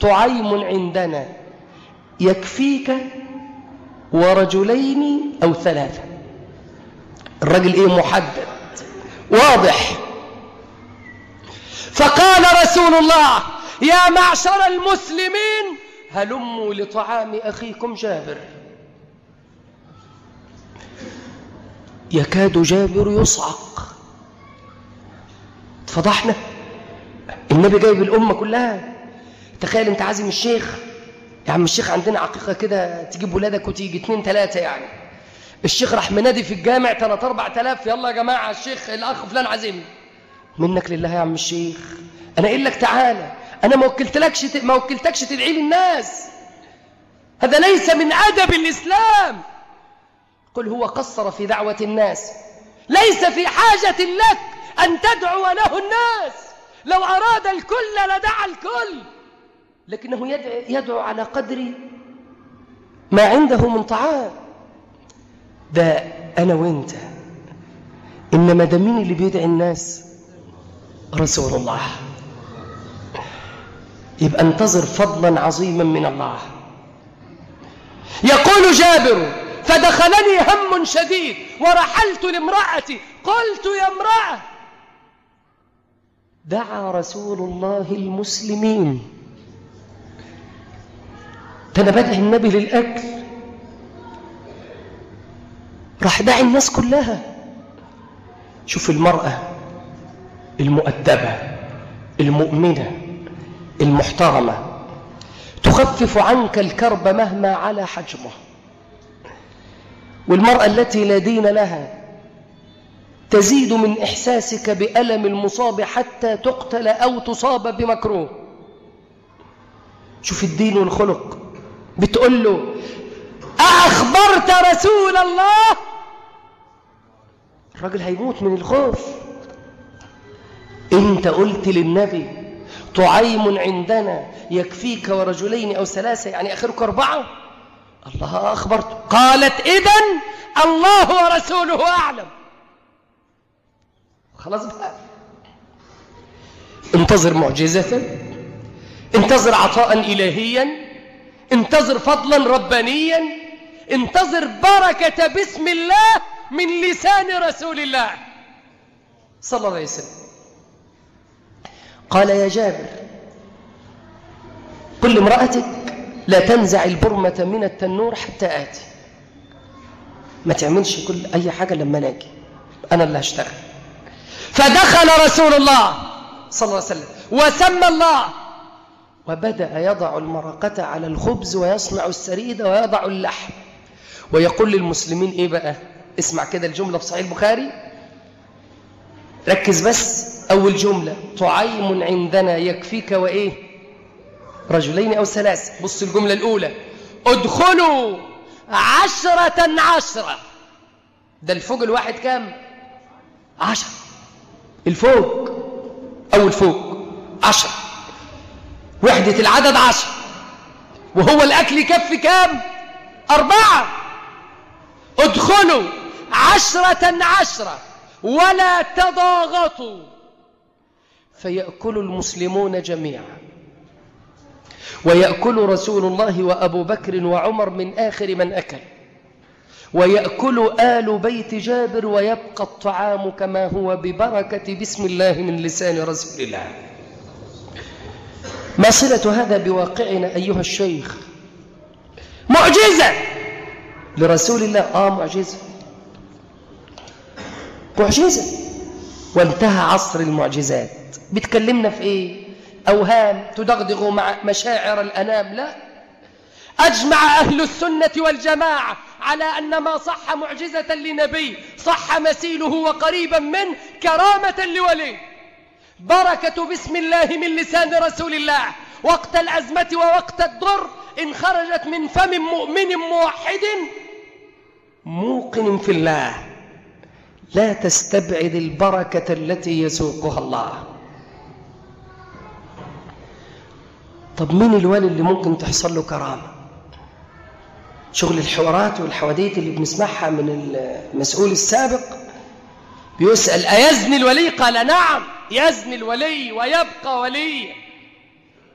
طعيم عندنا يكفيك ورجلين أو ثلاثة. الرجل إيه؟ محدد. واضح. فقال رسول الله يا معشر المسلمين هلموا لطعام أخيكم جابر. يكاد جابر يصعق. اتفضحنا. النبي جايب الأمة كلها. تخيل أنت عازم الشيخ. يا عم الشيخ عندنا عقيقة كده تجيب ولادك وتيجي اتنين تلاتة يعني. الشيخ راح منادي في الجامع تلات أربع تلاف يلا يا جماعة الشيخ الأخ فلان عازمني. منك لله يا عم الشيخ. أنا قايل لك تعالى. أنا ما وكلتلكش ما وكلتكش تدعي للناس هذا ليس من أدب الإسلام. قل هو قصر في دعوة الناس. ليس في حاجة لك أن تدعو له الناس. لو أراد الكل لدعا الكل. لكنه يدعو, على قدر ما عنده من طعام. ده أنا وإنت. إنما ده مين اللي بيدعي الناس؟ رسول الله. يبقى انتظر فضلا عظيما من الله. يقول جابر فدخلني هم شديد ورحلت لامرأتي. قلت يا امرأة دعا رسول الله المسلمين. ده أنا بدعي النبي للأكل. راح داعي الناس كلها. شوف المرأة المؤدبة المؤمنة. المحترمة تخفف عنك الكرب مهما على حجمه والمرأة التي لا دين لها تزيد من إحساسك بألم المصاب حتى تقتل أو تصاب بمكروه. شوف الدين والخلق بتقول له أخبرت رسول الله؟ الراجل هيموت من الخوف. إنت قلت للنبي طعيم عندنا يكفيك ورجلين أو ثلاثة يعني آخرك أربعة؟ الله أخبرت قالت إذن الله ورسوله أعلم. خلاص بقى. انتظر معجزة انتظر عطاء إلهيا انتظر فضلا ربانيا انتظر بركة بسم الله من لسان رسول الله. صلى الله عليه وسلم. قال يا جابر قل لامرأتك لا تنزع البرمة من التنور حتى آتي. ما تعملش كل أي حاجة لما ناجي. أنا اللي هشتغل. فدخل رسول الله صلى الله عليه وسلم وسمى الله. وبدأ يضع المرقة على الخبز ويصنع السريد ويضع اللحم. ويقول للمسلمين إيه بقى؟ اسمع كده الجملة في صحيح البخاري. ركز بس. أول جملة طعيم عندنا يكفيك وإيه؟ رجلين أو ثلاثة بص الجملة الأولى. ادخلوا عشرة عشرة. ده الفوق الواحد كام؟ عشرة. الفوق أو الفوق؟ عشرة. وحدة العدد عشرة. وهو الأكل يكفي كام؟ أربعة. ادخلوا عشرة عشرة. ولا تضاغطوا. فيأكل المسلمون جميعا. ويأكل رسول الله وأبو بكر وعمر من آخر من أكل. ويأكل آل بيت جابر ويبقى الطعام كما هو ببركة بسم الله من لسان رسول الله. ما صلة هذا بواقعنا أيها الشيخ؟ معجزة! لرسول الله. آه معجزة. معجزة. وانتهى عصر المعجزات. بتكلمنا في إيه؟ أوهام تدغدغ مع مشاعر الأنام لا. أجمع أهل السنة والجماعة على أن ما صح معجزة لنبي صح مثيله وقريبا منه كرامة لولي بركة بسم الله من لسان رسول الله. وقت الأزمة ووقت الضر إن خرجت من فم مؤمن موحد موقن في الله. لا تستبعد البركة التي يسوقها الله. طب مين الولي اللي ممكن تحصل له كرامة؟ شغل الحوارات والحواديت اللي بنسمعها من المسؤول السابق بيسأل أيزني الولي؟ قال نعم يزني الولي ويبقى ولي.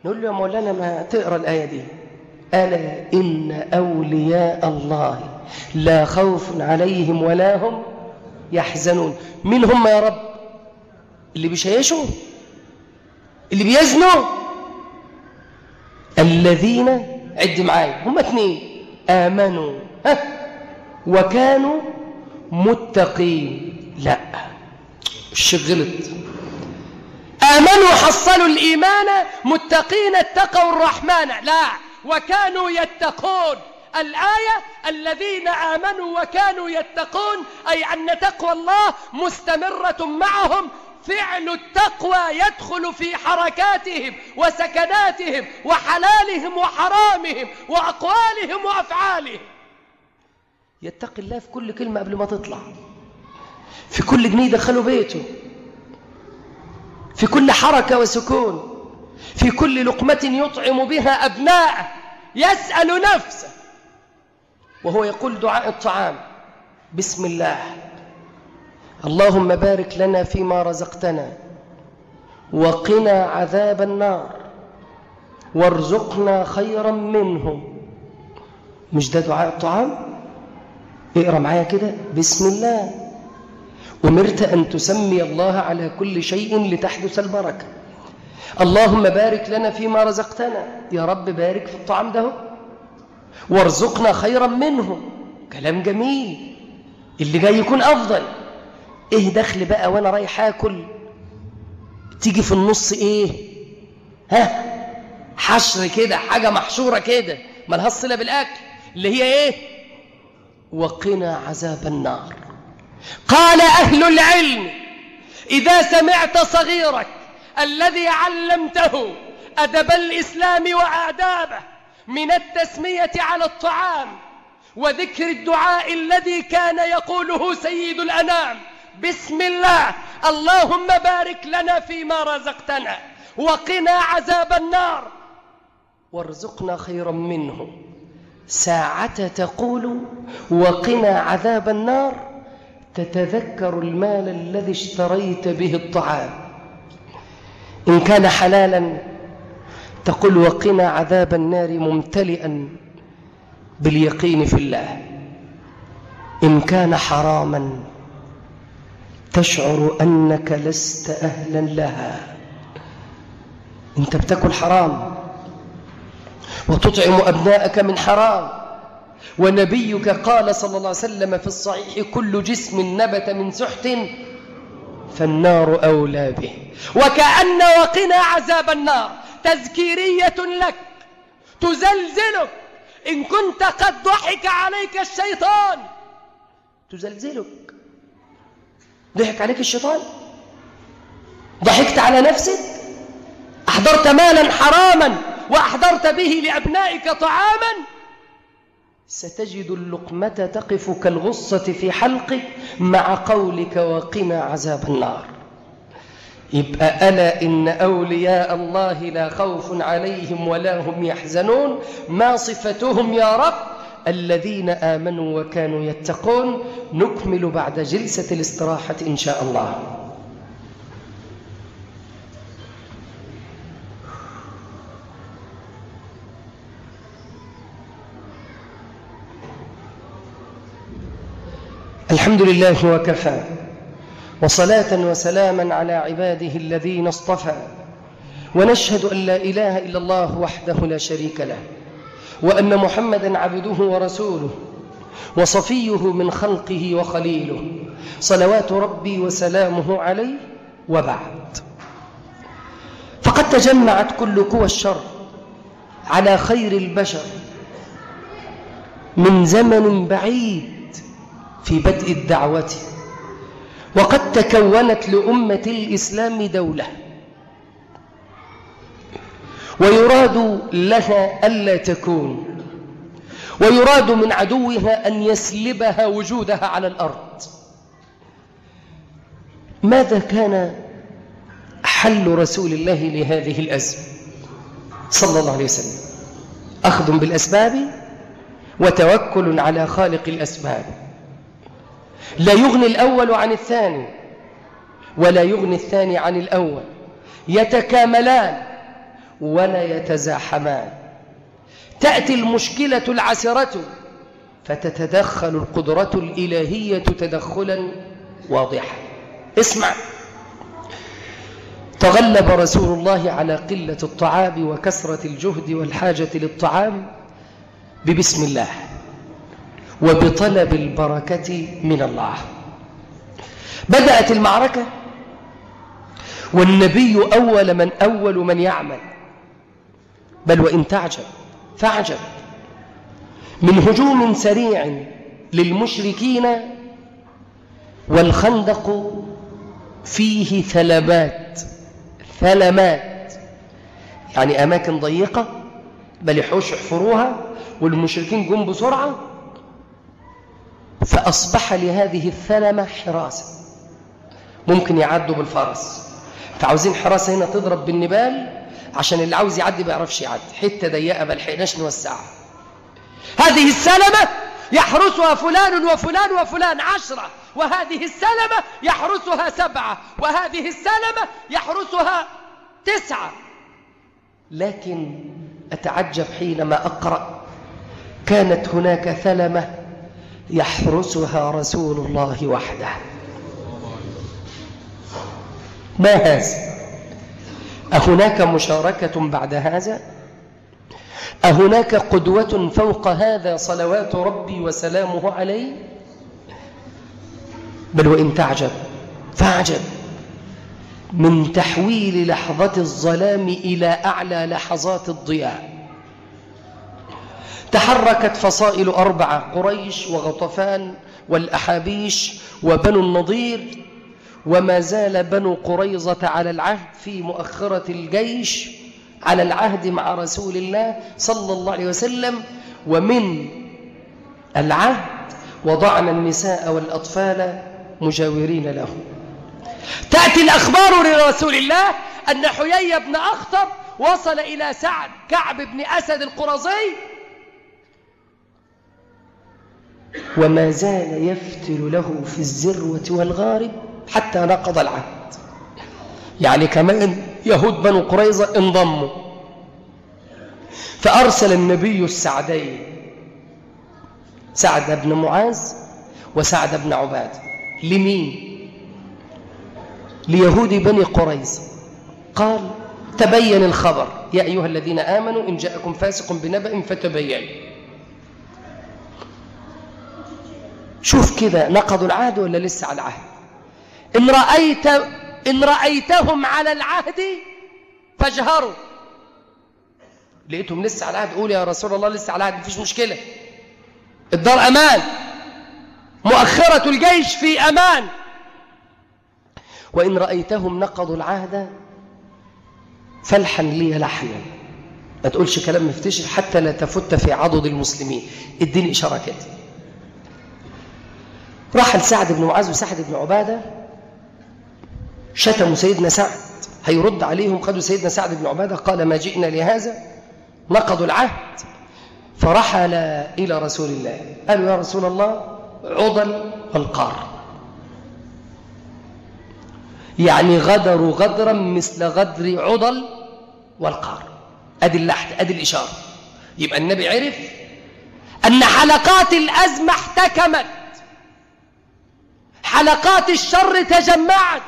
نقول له يا مولانا ما تقرأ الآية دي. ألا إن أولياء الله لا خوف عليهم ولا هم يحزنون. مين هم يا رب؟ اللي بيشيشوا؟ اللي بيزنوا؟ الذين عد معايا هم اثنين آمنوا ها وكانوا متقين. لا غلط آمنوا حصلوا الإيمان متقين اتقوا الرحمن. لا وكانوا يتقون. الآية الذين آمنوا وكانوا يتقون أي أن تقوى الله مستمرة معهم فعل التقوى يدخل في حركاتهم وسكناتهم وحلالهم وحرامهم وأقوالهم وأفعالهم. يتقي الله في كل كلمة قبل ما تطلع. في كل جنيه دخله بيته. في كل حركة وسكون. في كل لقمة يطعم بها أبناءه. يسأل نفسه. وهو يقول دعاء الطعام. بسم الله. اللهم بارك لنا فيما رزقتنا وقنا عذاب النار وارزقنا خيرا منه مش ده دعاء الطعام؟ اقرأ معايا كده. بسم الله. أمرت أن تسمي الله على كل شيء لتحدث البركة. اللهم بارك لنا فيما رزقتنا. يا رب بارك في الطعام ده. وارزقنا خيرا منه. كلام جميل. اللي جاي يكون أفضل. إيه دخل بقى وأنا رايح آكل؟ تيجي في النص إيه؟ ها؟ حشر كده حاجة محشورة كده ملهاش صلة بالأكل اللي هي إيه؟ وقنا عذاب النار. قال أهل العلم إذا سمعت صغيرك الذي علمته أدب الإسلام وآدابه من التسمية على الطعام وذكر الدعاء الذي كان يقوله سيد الأنام بسم الله. اللهم بارك لنا فيما رزقتنا وقنا عذاب النار. وارزقنا خيرا منه. ساعة تقول وقنا عذاب النار. تتذكر المال الذي اشتريت به الطعام. إن كان حلالا تقول وقنا عذاب النار ممتلئا باليقين في الله. إن كان حراما تشعر أنك لست أهلا لها. أنت بتاكل حرام. وتطعم أبناءك من حرام. ونبيك قال صلى الله عليه وسلم في الصحيح كل جسم نبت من سحت فالنار أولى به. وكأن وقنا عذاب النار. تذكيرية لك. تزلزلك. إن كنت قد ضحك عليك الشيطان. تزلزلك. ضحك عليك الشيطان. ضحكت على نفسك. أحضرت مالا حراما وأحضرت به لأبنائك طعاما. ستجد اللقمة تقف كالغصة في حلقك مع قولك وقنا عذاب النار. يبقى ألا إن أولياء الله لا خوف عليهم ولا هم يحزنون. ما صفتهم يا رب الذين آمنوا وكانوا يتقون نكمل بعد جلسة الاستراحة إن شاء الله. الحمد لله وكفى. وصلاة وسلاما على عباده الذين اصطفى. ونشهد أن لا إله إلا الله وحده لا شريك له. وأن محمدا عبده ورسوله وصفيه من خلقه وخليله. صلوات ربي وسلامه عليه وبعد. فقد تجمعت كل قوى الشر على خير البشر من زمن بعيد في بدء الدعوة. وقد تكونت لأمة الإسلام دولة. ويراد لها ألا تكون. ويراد من عدوها أن يسلبها وجودها على الأرض. ماذا كان حل رسول الله لهذه الأزمة؟ صلى الله عليه وسلم. أخذ بالأسباب وتوكل على خالق الأسباب. لا يغني الأول عن الثاني ولا يغني الثاني عن الأول. يتكاملان. ولا يتزاحمان. تأتي المشكلة العسرة فتتدخل القدرة الإلهية تدخلا واضحا. اسمع. تغلب رسول الله على قلة الطعام وكسرة الجهد والحاجة للطعام ببسم الله وبطلب البركة من الله. بدأت المعركة والنبي أول من أول من يعمل. بل وإن تعجب فاعجب. من هجوم سريع للمشركين والخندق فيه ثلمات ثلمات. يعني أماكن ضيقة بل يحوش يحفروها والمشركين جم بسرعة فأصبح لهذه الثلمة حراسة. ممكن يعدوا بالفرس. فعاوزين حراسة هنا تضرب بالنبال؟ عشان اللي عاوز يعدي ما يعرفش يعدي. حتة ضيقة ما لحقناش نوسعها. هذه السلمة يحرسها فلان وفلان وفلان عشرة. وهذه السلمة يحرسها سبعة. وهذه السلمة يحرسها تسعة. لكن أتعجب حينما أقرأ كانت هناك ثلمة يحرسها رسول الله وحده. ما هذا؟ أهناك مشاركة بعد هذا؟ أهناك قدوة فوق هذا صلوات ربي وسلامه عليه؟ بل وإن تعجب فاعجب. من تحويل لحظة الظلام إلى أعلى لحظات الضياء تحركت فصائل أربعة قريش وغطفان والأحابيش وبنو النضير وما زال بنو قريظة على العهد في مؤخرة الجيش على العهد مع رسول الله صلى الله عليه وسلم ومن العهد وضعنا النساء والأطفال مجاورين له. تأتي الأخبار لرسول الله أن حيي بن أخطب وصل إلى سعد كعب بن أسد القرظي وما زال يفتل له في الزروة والغارب. حتى نقض العهد. يعني كمان يهود بنو قريظة انضموا. فأرسل النبي السعدين سعد بن معاذ وسعد بن عباد. لمين؟ ليهود بني قريظة. قال تبين الخبر. يا أيها الذين آمنوا إن جاءكم فاسق بنبأ فتبين. شوف كده نقضوا العهد ولا لسه على العهد؟ إن, رأيت إن رأيتهم على العهد فاجهروا. لقيتهم لسه على العهد. قول يا رسول الله لسه على العهد. مفيش مشكلة. الدار أمان. مؤخرة الجيش في أمان. وإن رأيتهم نقضوا العهد فالحن لي لحنا. ما تقولش كلام مفتشر حتى لا تفت في عضد المسلمين. اديني إشارة كده. رحل سعد بن معاذ وسعد بن عبادة. شتموا سيدنا سعد. هيرد عليهم خدوا سيدنا سعد بن عبادة قال ما جئنا لهذا؟ نقضوا العهد. فرحل إلى رسول الله. قالوا يا رسول الله عضل والقار يعني غدروا غدرا مثل غدر عضل والقار. أدي اللحت أدي الإشارة. يبقى النبي عرف أن حلقات الأزمة احتكمت. حلقات الشر تجمعت.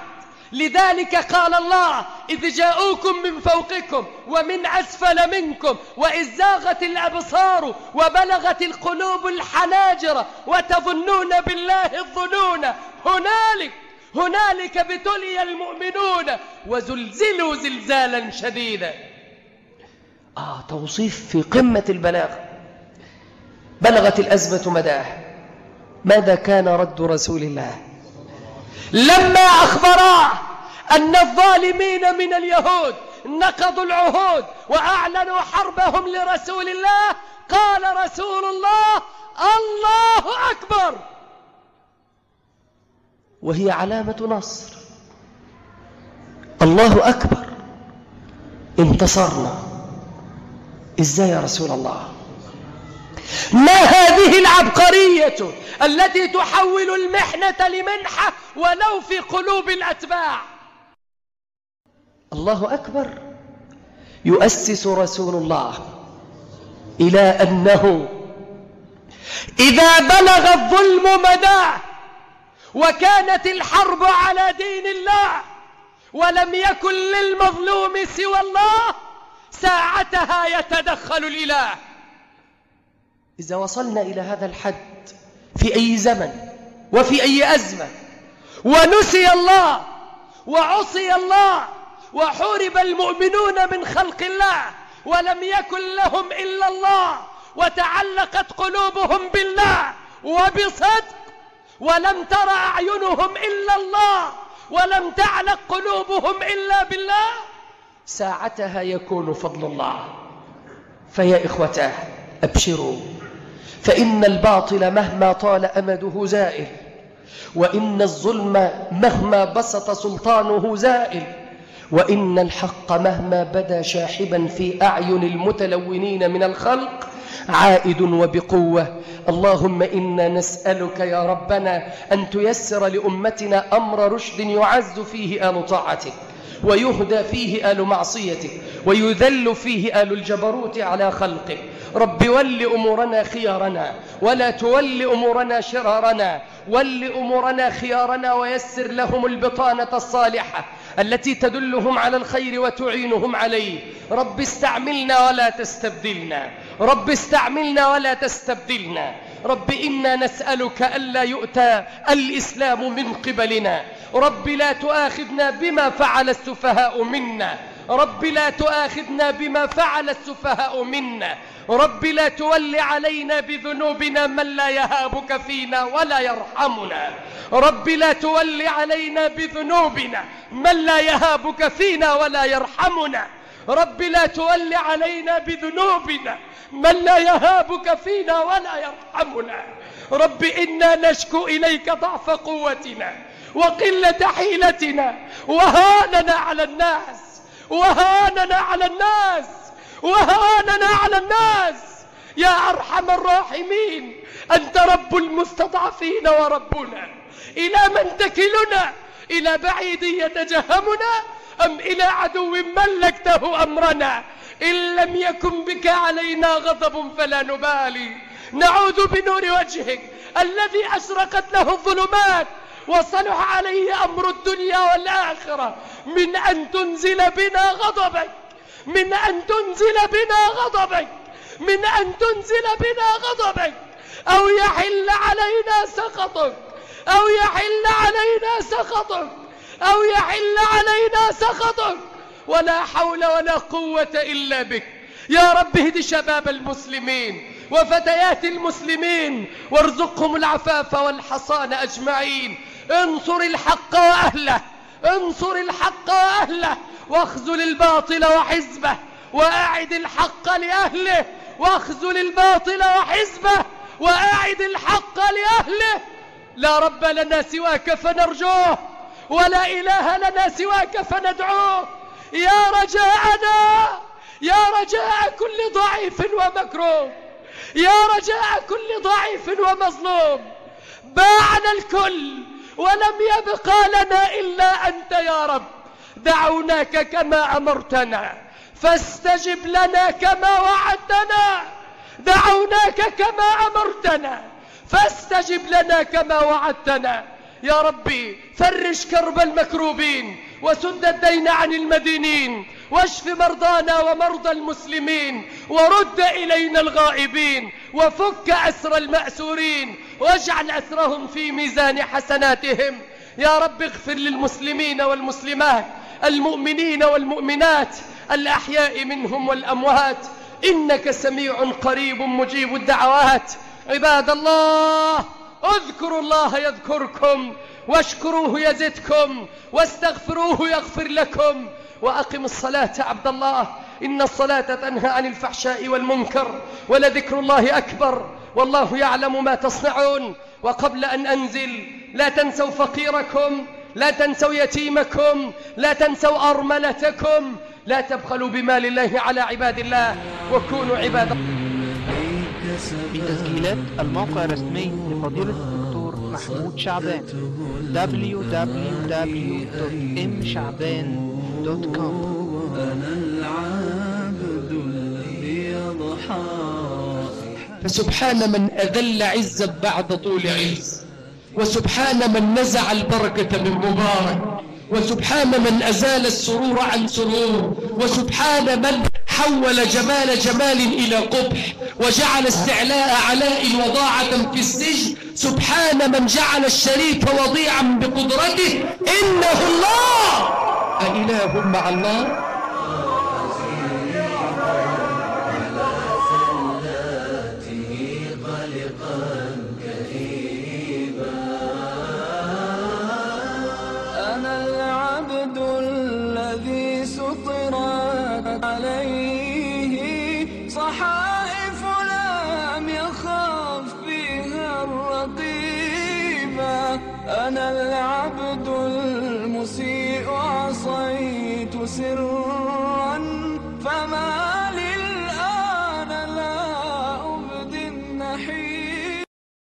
لذلك قال الله إذ جاءوكم من فوقكم ومن أسفل منكم وإذ زاغت الأبصار وبلغت القلوب الحناجر وتظنون بالله الظنون هنالك هنالك ابتلي المؤمنون وزلزلوا زلزالا شديدا. آه توصيف في قمة البلاغة بلغت الأزمة مداه ماذا كان رد رسول الله؟ لما أخبراه أن الظالمين من اليهود نقضوا العهود وأعلنوا حربهم لرسول الله قال رسول الله الله أكبر! وهي علامة نصر. الله أكبر! انتصرنا. إزاي يا رسول الله؟ ما هذه العبقرية التي تحول المحنة لمنحة ولو في قلوب الأتباع؟ الله أكبر. يؤسس رسول الله إلى أنه إذا بلغ الظلم مداه وكانت الحرب على دين الله ولم يكن للمظلوم سوى الله ساعتها يتدخل الإله. إذا وصلنا إلى هذا الحد في أي زمن وفي أي أزمة ونسي الله وعصي الله وحورب المؤمنون من خلق الله ولم يكن لهم إلا الله وتعلقت قلوبهم بالله وبصدق ولم ترى أعينهم إلا الله ولم تعلق قلوبهم إلا بالله ساعتها يكون فضل الله. فيا إخوتاه أبشروا. فإن الباطل مهما طال أمده زائل وإن الظلم مهما بسط سلطانه زائل وإن الحق مهما بدا شاحبا في أعين المتلونين من الخلق عائد وبقوة. اللهم إنا نسألك يا ربنا أن تيسر لأمتنا أمر رشد يعز فيه آل طاعتك. ويهدى فيه آل معصيتك ويذل فيه آل الجبروت على خلقك. رب ول أمورنا خيارنا ولا تول أمورنا شرارنا. ول أمورنا خيارنا ويسر لهم البطانة الصالحة التي تدلهم على الخير وتعينهم عليه. رب استعملنا ولا تستبدلنا. رب استعملنا ولا تستبدلنا. رب إنا نسألك ألا يؤتى الإسلام من قبلنا. رب لا تؤاخذنا بما فعل السفهاء منا. رب لا تؤاخذنا بما فعل السفهاء منا. رب لا تول علينا بذنوبنا من لا يهابك فينا ولا يرحمنا. رب لا تول علينا بذنوبنا من لا يهابك فينا ولا يرحمنا. رب لا تول علينا بذنوبنا من لا يهابك فينا ولا يرحمنا. رب إنا نشكو إليك ضعف قوتنا. وقلة حيلتنا وهاننا على الناس وهاننا على الناس وهاننا على الناس. يا أرحم الراحمين أنت رب المستضعفين وربنا. إلى من تكلنا؟ إلى بعيد يتجهمنا؟ أم إلى عدو ملكته أمرنا؟ إن لم يكن بك علينا غضب فلا نبالي. نعوذ بنور وجهك الذي أشرقت له الظلمات وصلح عليه أمر الدنيا والآخرة. من أن تنزل بنا غضبك. من أن تنزل بنا غضبك. من أن تنزل بنا غضبك. أو يحل علينا سخطك. أو يحل علينا سخطك. أو يحل علينا سخطك. ولا حول ولا قوة إلا بك. يا رب اهد شباب المسلمين وفتيات المسلمين وارزقهم العفاف والحصان أجمعين. انصر الحق وأهله انصر الحق وأهله واخذل الباطل وحزبه وأعد الحق لأهله واخذل الباطل وحزبه وأعد الحق لأهله. لا رب لنا سواك فنرجوه ولا إله لنا سواك فندعوه. يا رجاءنا يا رجاء كل ضعيف ومكروه يا رجاء كل ضعيف ومظلوم. باعنا الكل ولم يبقى لنا إلا أنت يا رب. دعوناك كما أمرتنا. فاستجب لنا كما وعدتنا. دعوناك كما أمرتنا. فاستجب لنا كما وعدتنا. يا ربي فرج كرب المكروبين وسد الدين عن المدينين. واشف مرضانا ومرضى المسلمين. ورد إلينا الغائبين. وفك أسر المأسورين. واجعل أسرهم في ميزان حسناتهم. يا رب اغفر للمسلمين والمسلمات المؤمنين والمؤمنات الأحياء منهم والأموات. إنك سميع قريب مجيب الدعوات. عباد الله اذكروا الله يذكركم واشكروه يزدكم واستغفروه يغفر لكم. وأقم الصلاة عبد الله. إن الصلاة تنهى عن الفحشاء والمنكر ولذكر الله أكبر. والله يعلم ما تصنعون. وقبل أن أنزل لا تنسوا فقيركم لا تنسوا يتيمكم لا تنسوا أرملتكم. لا تبخلوا بمال الله على عباد الله وكونوا عباد الله. في تسجيلات الموقع الرسمي لفضيلة الدكتور محمود شعبان www.mshعبان.com أنا العبد الذي يضحى. فسبحان من أذل عزا بعد طول عز وسبحان من نزع البركة من مبارك وسبحان من أزال السرور عن سرور وسبحان من حول جمال جمال إلى قبح وجعل استعلاء علاء وضاعة في السجن سبحان من جعل الشريف وضيعا بقدرته إنه الله! أإله مع الله؟